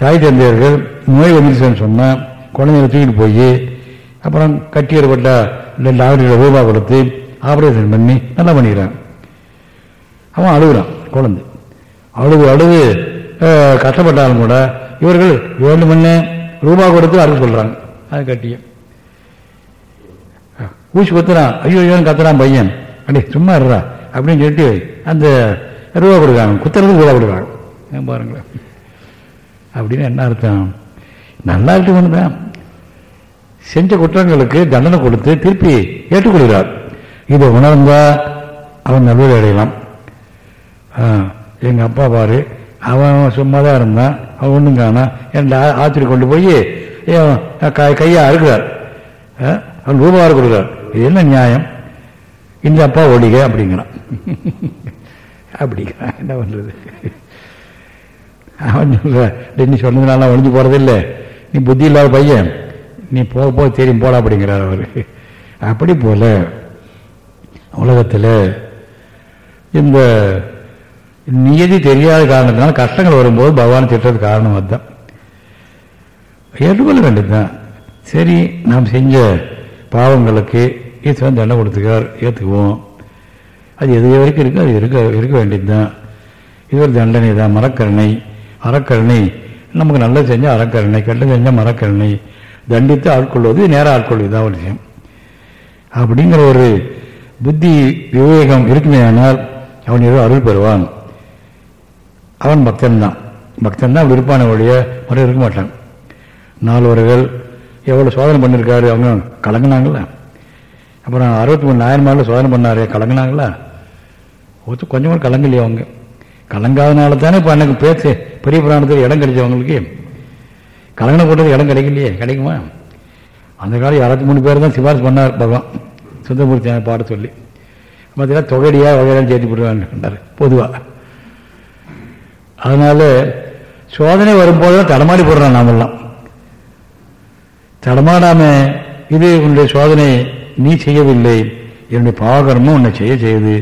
S1: தாய் தந்தையர்கள் நோய் வந்துருச்சுன்னு சொன்னால் குழந்தைகளை தூக்கிட்டு போய் அப்புறம் கட்டி ஏற்பட்ட டாக்டர்களை ரூபாய் கொடுத்து ஆப்ரேஷன் பண்ணி நல்லா பண்ணிக்கிறான். அவன் அழுகுறான் குழந்தை. அழுது அழுது கஷ்டப்பட்டாலும் கூட இவர்கள் வேண்டுமென்னே ரூபா கொடுத்து அழுக சொல்கிறாங்க அது கட்டியும். ஊசி கொத்துறான் ஐயோ ஐயோன்னு கத்துறான் பையன். அடே சும்மா இருறா அப்படின்னு சொல்லிட்டு அந்த ரூபா கொடுக்குறாங்க. குத்துறதுக்கு ரூபா கொடுக்குறாங்க. ஏன் பாருங்களேன். அப்படின்னு என்ன அர்த்தம்? நல்லா இருக்கு ஒண்ணுதான் செஞ்ச குற்றங்களுக்கு தண்டனை கொடுத்து திருப்பி ஏற்றுக்கொள்கிறார். இதை உணர்ந்தா அவன் நல்லது அடையலாம். ஆ, அப்பா பாரு அவன் சும்மா தான் இருந்தான். அவன் ஒன்றும் காணா. என் ஆத்திரி கொண்டு போய் ஏன் கையை அறுக்கிறார். ஆ, அவன் ரூபாய் கொடுக்குறார். இது என்ன நியாயம்? இந்த அப்பா ஒழிக அப்படிங்கிறான். அப்படிங்கிறான். என்ன பண்றது? அவன் சொல்ற நீ சொன்னதுனால ஒழிஞ்சு போறதில்லை. நீ புத்தி இல்லாத பையன். நீ போக போக தெரியும் போடா அப்படிங்கிறார் அவரு. அப்படி போல உலகத்தில் இந்த நியதி தெரியாத காரணத்தினால கஷ்டங்கள் வரும்போது பகவான் திட்டுறது காரணம் அதுதான். ஏற்றுக்கொள்ள வேண்டியதுதான். சரி நாம் செஞ்ச பாவங்களுக்கு ஈஸ்வரன் தண்டை கொடுத்துக்கார் ஏற்றுக்குவோம் அது எது வரைக்கும் இருக்கு அது இருக்க இருக்க வேண்டியதுதான். இது ஒரு தண்டனை தான். மரக்கருணை அறக்கருணை. நமக்கு நல்லது செஞ்சால் அறக்கருணை கெட்டது செஞ்சால் மரக்கருணை. தண்டித்து ஆட்கொள்வது நேராக ஆட்கொள்வது தான் ஒரு விஷயம். அப்படிங்கிற ஒரு புத்தி விவேகம் இருக்குமே ஆனால் அவன் ஏதோ அருள் பெறுவான். அவன் பக்தன் தான். பக்தன் தான் விருப்பான இருப்பான முறை இருக்க மாட்டான். நால்வர்கள் எவ்வளோ சோதனை பண்ணியிருக்காரு அவங்க கலங்கினாங்களே? அப்புறம் அறுபத்தி மூணு நாயன்மாரில் சோதனை பண்ணார் கலங்கினாங்களா? ஒத்து கொஞ்சம் கூட கலங்கலையே அவங்க. கலங்காதனால தானே இப்போ எனக்கு பேச்சு பெரிய புராணத்தில் இடம் கிடைச்சவங்களுக்கு கலங்கின கூட்டத்துக்கு இடம் கிடைக்கலையே கிடைக்குமா? அந்த காலம் இருபத்தி மூணு பேர் தான் சிபாரிசு பண்ணார் பகவான். சுந்தரமூர்த்தி பாட சொல்லி. பார்த்தீங்கன்னா தொகடியா வகையெல்லாம் சேர்த்து போடுவாங்க பொதுவாக அதனால சோதனை வரும்போது தான் தடமாடி போடுறான் நாமெல்லாம். தடமாடாமல் இது உன்னுடைய சோதனை நீ செய்யவில்லை. என்னுடைய பாவகர்மம் உன்னை செய்ய செய்யுது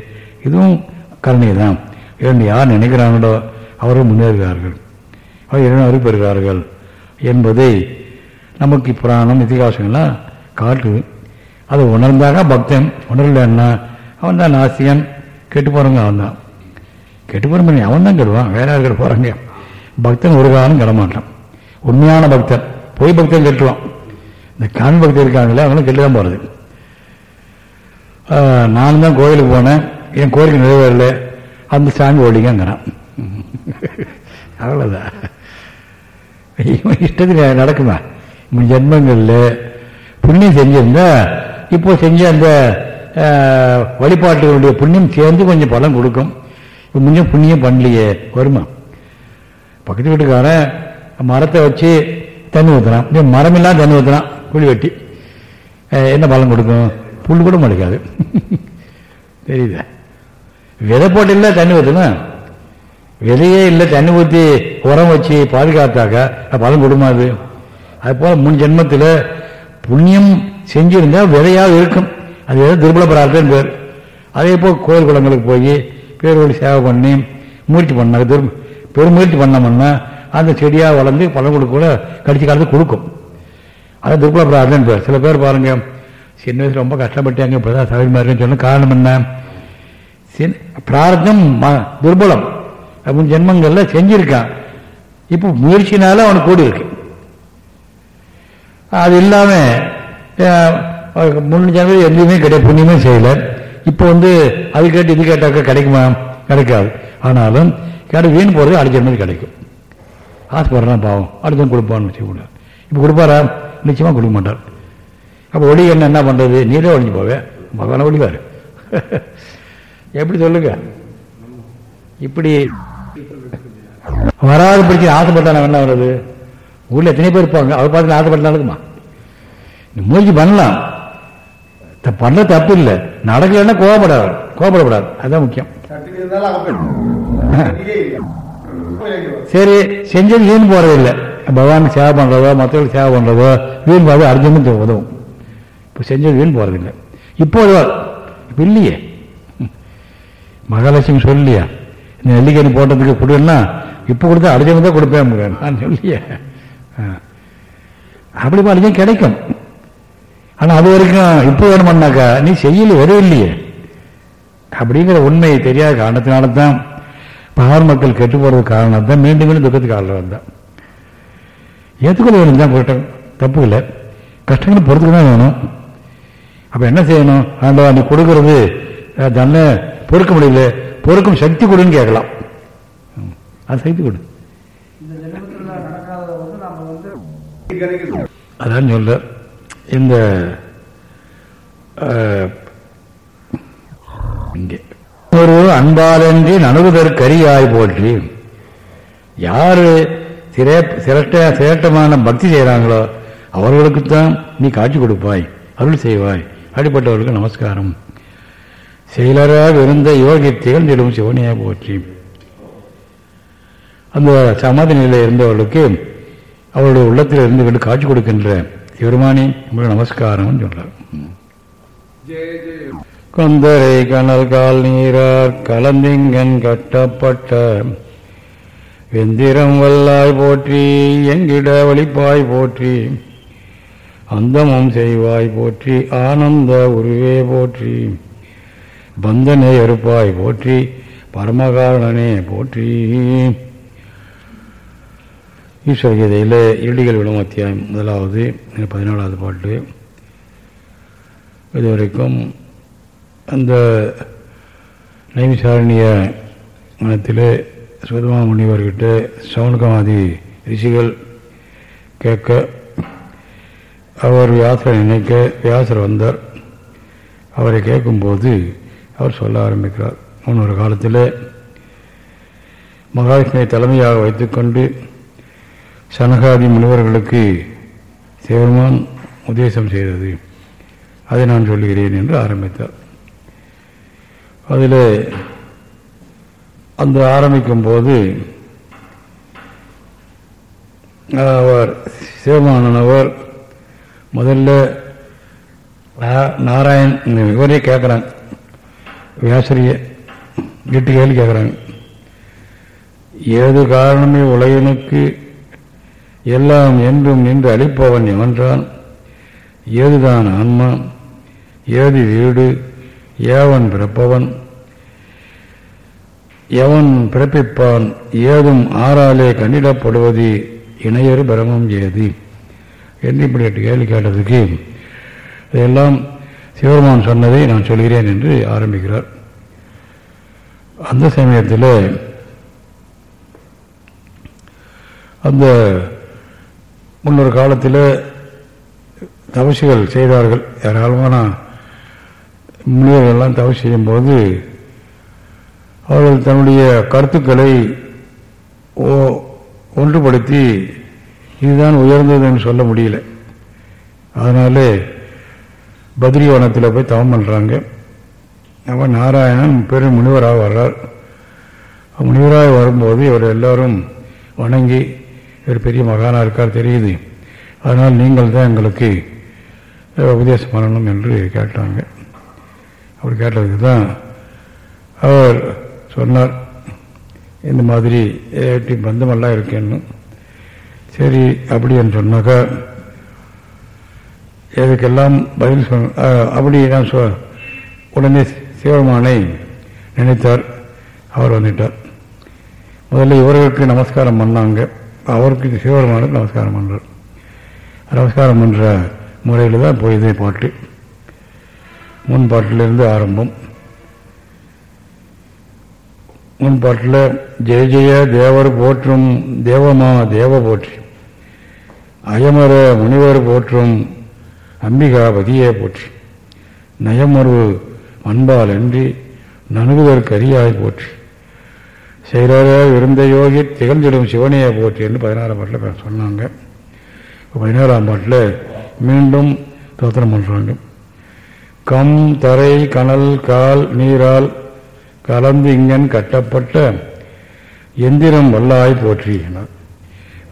S1: இதுவும் கருணை தான் இரண்டு யார் நினைக்கிறாங்களோ அவர்கள் முன்னேறுகிறார்கள். அவர் இறைவன் அருள் பெறுகிறார்கள் என்பதை நமக்கு புராணம் இத்திகாசங்கள்லாம் காட்டுது. அதை உணர்ந்தாக பக்தன் உணரலன்னா அவன் தான் நாசியன் கெட்டு போறவங்க அவன் தான் கெட்டு போற அவன் தான் கெடுவான். வேற யார் கெட்டு போறாங்க? பக்தன் ஒரு காலம் கெடமாட்டான். உண்மையான பக்தன். பொய் பக்தன் கெட்டுவான். இந்த காமி பக்தர் இருக்காங்களே அவங்களும் கெட்டு தான் போறது. நான் தான் கோயிலுக்கு போனேன். என் கோரிக்கை நிறைவேறல. அந்த சாமி ஓடிங்கிறான் அவ்வளோதான் இஷ்டத்துக்கு நடக்குமா? இவன் ஜென்மங்களில் புண்ணியம் செஞ்சிருந்தா இப்போ செஞ்ச அந்த வழிபாட்டுகளுடைய புண்ணியம் சேர்ந்து கொஞ்சம் பலன் கொடுக்கும். இப்போ கொஞ்சம் புண்ணியம் பண்ணலையே வருமா? பக்கத்து வீட்டுக்காரன் மரத்தை வச்சு தண்ணி ஊற்றுறான் இதே மரம் தண்ணி ஊற்றுறான் குழி வெட்டி. என்ன பலன் கொடுக்கும்? புல் கூட முளைக்காது. தெரியுதா? விதை போட்டு இல்லை தண்ணி ஊற்றணும் விதையே இல்லை தண்ணி ஊற்றி உரம் வச்சு பாதுகாத்தாக்கா பலன் கொடுமா அது? அது முன் ஜென்மத்தில் புண்ணியம் செஞ்சிருந்தா விதையாக இருக்கும். அது ஏதோ திருபல பிரார்த்தம் பேர் அதே போல் கோயில் குளங்களுக்கு போய் பேரோடு சேவை பண்ணி முயற்சி பண்ணாங்க திரு பெருமுயற்சி பண்ணோம்னா அந்த செடியாக வளர்ந்து பலன் கொடுக்க கூட கடிச்சு காலத்து கொடுக்கும். அது துர்பல பிரார்த்தனை பேர் சில பேர் பாருங்கள் சின்ன வயசுல ரொம்ப கஷ்டப்பட்டாங்க இப்பதான் சகஜமா இருக்குன்னு சொன்ன காரணம் என்ன? சின்- பிரார்த்தம் துர்பலம். முன் ஜென்மங்கள்ல செஞ்சிருக்கான். இப்போ முயற்சினால அவனுக்கு கூடி இருக்கு. அது இல்லாம முன்னு ஜனவரி எதுவுமே கிடையாது புண்ணியமே செய்யல. இப்போ வந்து அது கேட்டு இது கேட்டாக்க கிடைக்குமா? கிடைக்காது. ஆனாலும் கேட்டு வீண் போறது அடுத்த மாதிரி கிடைக்கும். ஆசைப்படுறான் பாவம். அடுத்தவன் கொடுப்பான்னு வச்சுக்கூடாது இப்போ கொடுப்பாரா? நிச்சயமா கொடுக்க மாட்டார். அப்போ ஒளி என்ன என்ன பண்ணுறது நீரே ஒழிஞ்சு போவேன் மகனை ஒழிவார் எப்படி சொல்லுங்க? இப்படி வராத பிரச்சனை ஆசைப்பட்டான என்ன பண்ணுறது ஊரில் எத்தனை பேர் இருப்பாங்க? அவர் பார்த்து ஆசைப்பட்டு இருக்குமா? மூழ்கி பண்ணலாம். பண்ண தப்பு இல்லை. நடக்கலைன்னா கோவப்படாது கோவப்படக்கூடாது. அதுதான் முக்கியம்.
S2: இல்லை
S1: சரி செஞ்சது வீண் போறதில்லை. பகவானுக்கு சேவை பண்றதோ மற்றவங்களுக்கு சேவை பண்றதோ வீண் போகிறது அர்ஜுனுக்கு உதவும். இப்போ செஞ்சது வீண் போகிறதில்லை இப்போ உதவாது இப்போ இல்லையே. மகாலட்சுமி சொல்லியா இந்த நெல்லிக்கனி போட்டதுக்கு கொடுன்னா இப்போ கொடுத்தா அர்ஜுனுக்கு தான் கொடுப்பேன் நான் சொல்லியே ஆ. அப்படி அர்ஜுன் கிடைக்கும். ஆனால் அது வரைக்கும் இப்போ வேணுமன்னாக்கா நீ செய்யல வரும் இல்லையே. அப்படிங்கிற உண்மை தெரியாத காரணத்தினால தான் பார் மக்கள் கெட்டு போகிறது காரணம் தான் மீண்டும் மீண்டும் துக்கத்துக்கு ஆள் வந்தான் ஏற்றுக்கொள்ள வேணும் தான் கூட்டம் தப்பு இல்லை. கஷ்டங்களை பொறுத்துக்கு தான் வேணும். அப்போ என்ன செய்யணும்? ஆண்டவா நீ கொடுக்கறது அஹ், தன்னை பொறுக்க முடியல பொறுக்கும் சக்தி கொடுன்னு கேட்கலாம். அது சக்தி கொடு. அதான் சொல்ற இந்த இங்கே. ஒரு அன்பாலன்றி நனவுதற்கரியாய் போற்றி யாரு சிரே சிரட்ட சிரட்டமான பக்தி செய்கிறாங்களோ அவர்களுக்குத்தான் நீ காட்சி கொடுப்பாய் அருள் செய்வாய். அப்படிப்பட்டவர்களுக்கு நமஸ்காரம். செயலராக இருந்த யோகித்திகள் திகழ்ந்திடும் சிவனையாக போற்றி. அந்த சமாதி நிலையில் இருந்தவர்களுக்கு அவருடைய உள்ளத்தில் இருந்து கொண்டு காட்சி கொடுக்கின்ற சிவருமானி உங்களுக்கு நமஸ்காரம் சொல்றார். கொந்தரை கனல் கால் நீரார் கலந்திங்கன் கட்டப்பட்ட வெந்திரம் வல்லாய் போற்றி எங்கிட வழிப்பாய் போற்றி. அந்தமம் செய்வாய் போற்றி ஆனந்த உருவே போற்றி. பந்தனை அறுப்பாய் போற்றி பரமகாரணனே போற்றி. ஈஸ்வர கீதையில் இருடிகள் விடும் அத்தியாயம் முதலாவது பதினாலாவது பாட்டு. இதுவரைக்கும் அந்த நைவிசாரணிய மனத்தில் சுதமா முனிவர்கிட்ட சவுனகமாதி ரிஷிகள் கேட்க அவர் வியாசரை நினைக்க வியாசர் வந்தார். அவரை கேட்கும்போது அவர் சொல்ல ஆரம்பிக்கிறார். முன்னொரு காலத்தில் மகாவிஷ்ணுவை தலைமையாக வைத்துக்கொண்டு சனகாதி முனிவர்களுக்கு சிவமான் உபதேசம் செய்தது. அதை நான் சொல்லுகிறேன் என்று ஆரம்பித்தார். அதில் அந்த ஆரம்பிக்கும் போது அவர் சிவமானவர் முதல்ல நாராயண் இவரே கேட்குறாங்க வியாசரிய எட்டு கேள்வி கேட்குறாங்க ஏது காரணமே உலகினுக்கு எல்லாம் என்றும் நின்று அழிப்பவன் எவன்றான்? ஏதுதான் ஆன்மா? ஏது வீடு? ஏவன் பிறப்பவன்? எவன் பிறப்பிப்பான்? ஏதும் ஆறாலே கண்டிடப்படுவது இணையறு பிரமம் ஏது? என்று இப்படி எட்டு கேள்வி கேட்டதுக்கு இதெல்லாம் சிவருமான் சொன்னதை நான் சொல்கிறேன் என்று ஆரம்பிக்கிறார். அந்த சமயத்தில் அந்த முன்னொரு காலத்தில் தவசிகள் செய்தார்கள். ஏராளமான முனிவர்கள்லாம் தவறு செய்யும்போது அவர்கள் தன்னுடைய கருத்துக்களை ஓ- ஒன்றுபடுத்தி இதுதான் உயர்ந்ததுன்னு சொல்ல முடியல. அதனாலே பத்ரிவனத்தில் போய் தவம் பண்ணுறாங்க அப்போ நாராயணன் பெரும் முனிவராக வர்றார். முனிவராக வரும்போது இவர் எல்லாரும் வணங்கி இவர் பெரிய மகானாக இருக்கார் தெரியுது. அதனால் நீங்கள் தான் எங்களுக்கு உபதேசம் பண்ணணும் என்று கேட்டாங்க. அப்படி கேட்டதுக்கு தான் அவர் சொன்னார் இந்த மாதிரி ஏட்டி பந்தமெல்லாம் இருக்கேன்னு. சரி அப்படின்னு சொன்னாக்கா இதுக்கெல்லாம் பதில் சொன்ன அப்படி நான் சொ உடனே சிவபெருமானை நினைத்தார். அவர் வந்துட்டார். முதல்ல இவர்களுக்கு நமஸ்காரம் பண்ணாங்க. அவருக்கு சிவபெருமானுக்கு நமஸ்காரம் பண்ணுறார் நமஸ்காரம் பண்ணுற முறையில் தான் போய் இதே பாட்டு. முன் பாட்டிலிருந்து ஆரம்பம். முன் பாட்டில் ஜெய ஜெய தேவர் போற்றும் தேவமா தேவ போற்றி. அயமர முனிவர் போற்றும் அம்பிகாபதியே போற்றி. நயமர்வு அன்பால் அன்றி நணுகுதற்கு அரியாய் போற்றி. செயலாக இருந்த யோகி திகழ்ந்திடும் சிவனையை போற்றி என்று பதினாறாம் பாட்டில் சொன்னாங்க. பதினாறாம் பாட்டில் மீண்டும் தோத்திரம் பண்ணுறாங்க கம் தரை கனல் கால் நீரால் கலந்து இங்கன் கட்டப்பட்ட எந்திரம் வல்லாய் போற்றி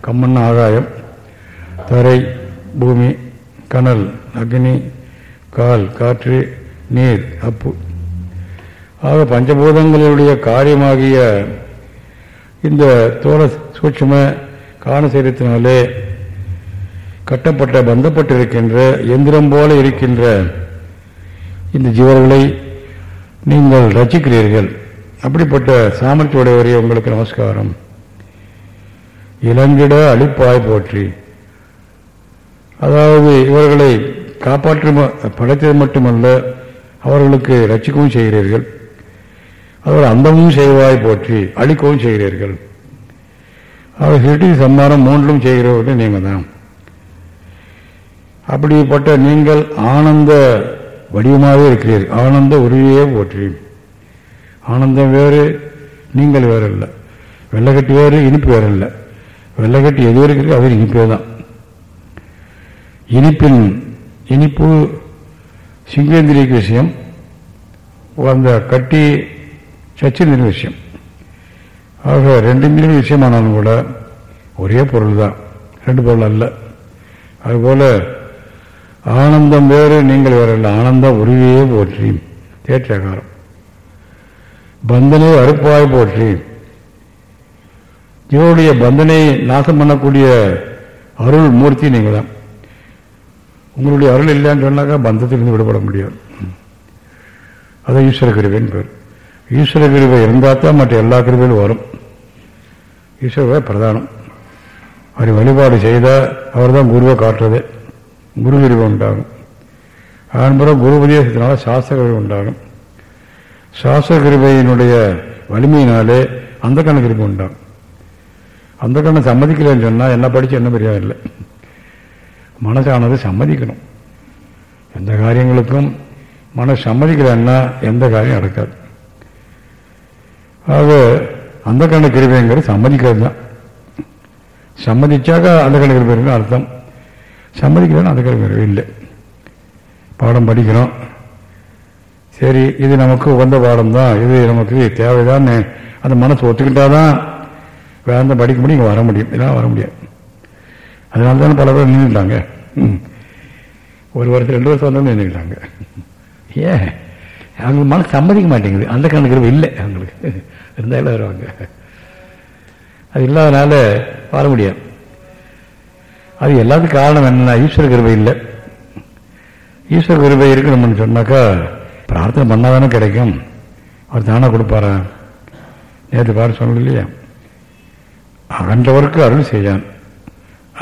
S1: கம்மன் ஆகாயம். தரை பூமி கனல் அக்னி கால் காற்று நீர் அப்பு. ஆக பஞ்சபூதங்களுடைய காரியமாகிய இந்த தோல சூட்சும காணசீரத்தினாலே கட்டப்பட்ட பந்தப்பட்டிருக்கின்ற எந்திரம் போல இருக்கின்ற இந்த ஜீவர்களை நீங்கள் ரசிக்கிறீர்கள். அப்படிப்பட்ட சாமர்த்திய உங்களுக்கு நமஸ்காரம். இளங்கிட அழிப்பாய் போற்றி. அதாவது இவர்களை காப்பாற்ற படைத்தது மட்டுமல்ல அவர்களுக்கு ரட்சிக்கவும் செய்கிறீர்கள். அவர் அந்தமும் செய்வாய் போற்றி அழிக்கவும் செய்கிறீர்கள். அவர் சிருஷ்டி சம்மானம் மூன்றும் செய்கிறவர்கள் நீங்கள் தான் அப்படிப்பட்ட நீங்கள் ஆனந்த வடிவமாகவே இருக்கிறீர்கள் ஆனந்த உருவியே போற்றி. ஆனந்தம் வேறு நீங்கள் வேறு இல்லை வெள்ளைக்கட்டி வேறு இனிப்பு வேறு இல்லை வெள்ளைக்கட்டி எது இருக்கிறது அது இனிப்பே தான். இனிப்பின் இனிப்பு சிங்கேந்திரிக்கு விஷயம் அந்த கட்டி சச்சிந்திர விஷயம். ஆக ரெண்டு இந்திரிய விஷயமானாலும் கூட ஒரே பொருள் தான். ரெண்டு பொருள் அல்ல. அதுபோல ஆனந்தம் வேறு நீங்கள் வேறு இல்லை ஆனந்தம் உருவியே போற்றி. தேற்றகாரம். பந்தனை அறுப்பாய் போற்றி. ஜீவனுடைய பந்தனை நாசம் பண்ணக்கூடிய அருள் மூர்த்தி நீங்கள் தான் உங்களுடைய அருள் இல்லைன்னு சொன்னாக்கா பந்தத்திலிருந்து விடுபட முடியாது. அது ஈஸ்வர கிருபைன்னு பேர். ஈஸ்வர கிருபை இருந்தால் தான் மற்ற எல்லா கிருபையிலும் வரும். ஈஸ்வர பிரதானம். அவர் வழிபாடு செய்தால் அவர் தான் குருவை காட்டுறது. குரு கிருபை உண்டாகும். அதன்புறம் குரு உபதேசத்தினால சாஸ்திர கிருபை உண்டாகும். சாஸ்திர கிருபையினுடைய வலிமையினாலே அந்த கண்ண கிருபை உண்டாகும். அந்த கண்ணை சம்மதிக்கலன்னு சொன்னால் என்ன படித்து என்ன பெரியா இல்லை. மனசானது சம்மதிக்கணும். எந்த காரியங்களுக்கும் மனசு சம்மதிக்கலன்னா எந்த காரியம் நடக்காது. ஆக அந்த கண்ண கிருபைங்கிறது சம்மதிக்கிறது தான். சம்மதிச்சாக்கா அந்த கண்ண கிருபைன்னு அர்த்தம். சம்மதிக்கலன்னா அந்த கிருபை இல்லை. பாடம் படிக்கிறோம். சரி இது நமக்கு உகந்த பாடம் தான். இது நமக்கு தேவைதான்னு அந்த மனசு ஒத்துக்கிட்டாதான் வேந்த படிக்க முடியும் இங்கே வர முடியும். இதெல்லாம் வர முடியாது. அதனால தானே பல பேர் நின்றுட்டாங்க. ஒரு வருஷம் ரெண்டு வருஷம் வந்தாலும் நின்றுட்டாங்க. ஏன் அவங்களுக்கு மனசு சம்மதிக்க மாட்டேங்குது. அந்த கணக்கு இல்லை அவங்களுக்கு. இருந்தாலும் வருவாங்க. அது இல்லாதனால வாழ முடியாது. அது எல்லாத்துக்கும் காரணம் என்னன்னா ஈஸ்வர கிருபை இல்லை. ஈஸ்வர கிருபை இருக்கணும்னு சொன்னாக்கா பிரார்த்தனை பண்ணாதானே கிடைக்கும். அவர் தானே கொடுப்பாரா நேற்று பாரு சொன்னது இல்லையா? அகன்றவருக்கு அருள் செய்யான்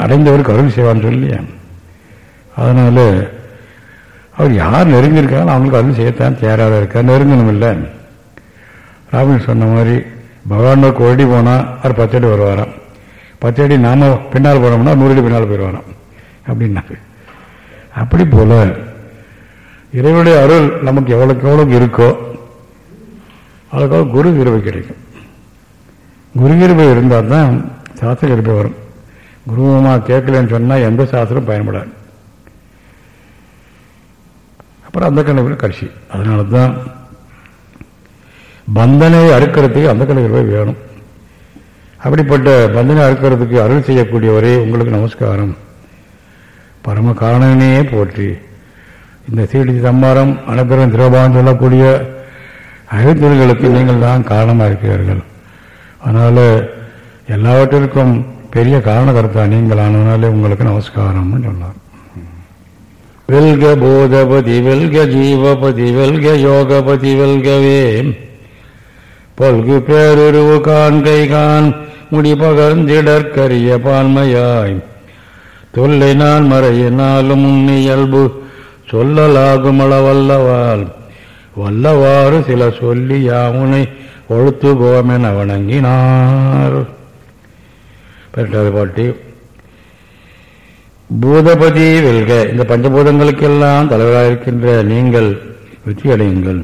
S1: அடைந்தவருக்கு அருள் செய்வான்னு சொல்லியா அதனால அவர் யார் நெருங்கியிருக்காங்களோ அவங்களுக்கு அருள் செய்யத்தான் தயாராக இருக்கார். நெருங்கணும் இல்லை. ராமன் சொன்ன மாதிரி பகவானோ கோடி போனால் அவர் பத்தடி வருவாராம். பத்தடி நாம பின்னால் போனோம்னா நூறடி பின்னால் போயிடுவாராம் அப்படின்னாரு அப்படி போல இறைவனுடைய அருள் நமக்கு எவ்வளோக்கு எவ்வளோக்கு இருக்கோ அதுக்காக குரு கிருபை கிடைக்கும். குரு கிருபை இருந்தால் தான் சாஸ்திர கிருபை வரும். குருவமாக கேட்கலன்னு சொன்னால் எந்த சாஸ்திரம் பயன்படாது. அப்புறம் அந்த கணக்கில் கடைசி. அதனால தான் பந்தனை அறுக்கிறதுக்கு அந்த கணக்கு வேணும். அப்படிப்பட்ட பந்தனை அறுக்கிறதுக்கு அருள் செய்யக்கூடியவரே உங்களுக்கு நமஸ்காரம். பரம காரணனே போற்றி. இந்த சீடி சம்மாரம் அனைப்பெரும் திரோபாகம் சொல்லக்கூடிய அழுத்தல்களுக்கு நீங்கள் தான் காரணமாக இருக்கிறீர்கள் அதனால் எல்லாவற்றிற்கும் பெரிய காரணகர்த்தா நீங்கள் ஆனதுனாலே உங்களுக்கு நமஸ்காரம்னு சொன்னார். வெல்க போதபதி வெல்க ஜீவபதி வெல்க யோகபதி வெல்கவே பல்கு பேருருவு காண்கை கான் முடிபகர்ந்திடற்கரிய பான்மையாய். தொல்லை நான் மறையினாலும் இயல்பு சொல்லலாகுமளவல்லவால் வல்லவாறு சில சொல்லி யாமுனை ஒழுத்துகோமென வணங்கினார். பன்னெண்டாவது பாட்டு பூதபதி வெல்க. இந்த பஞ்சபூதங்களுக்கெல்லாம் தலைவராக இருக்கின்ற நீங்கள் வெற்றி அடையுங்கள்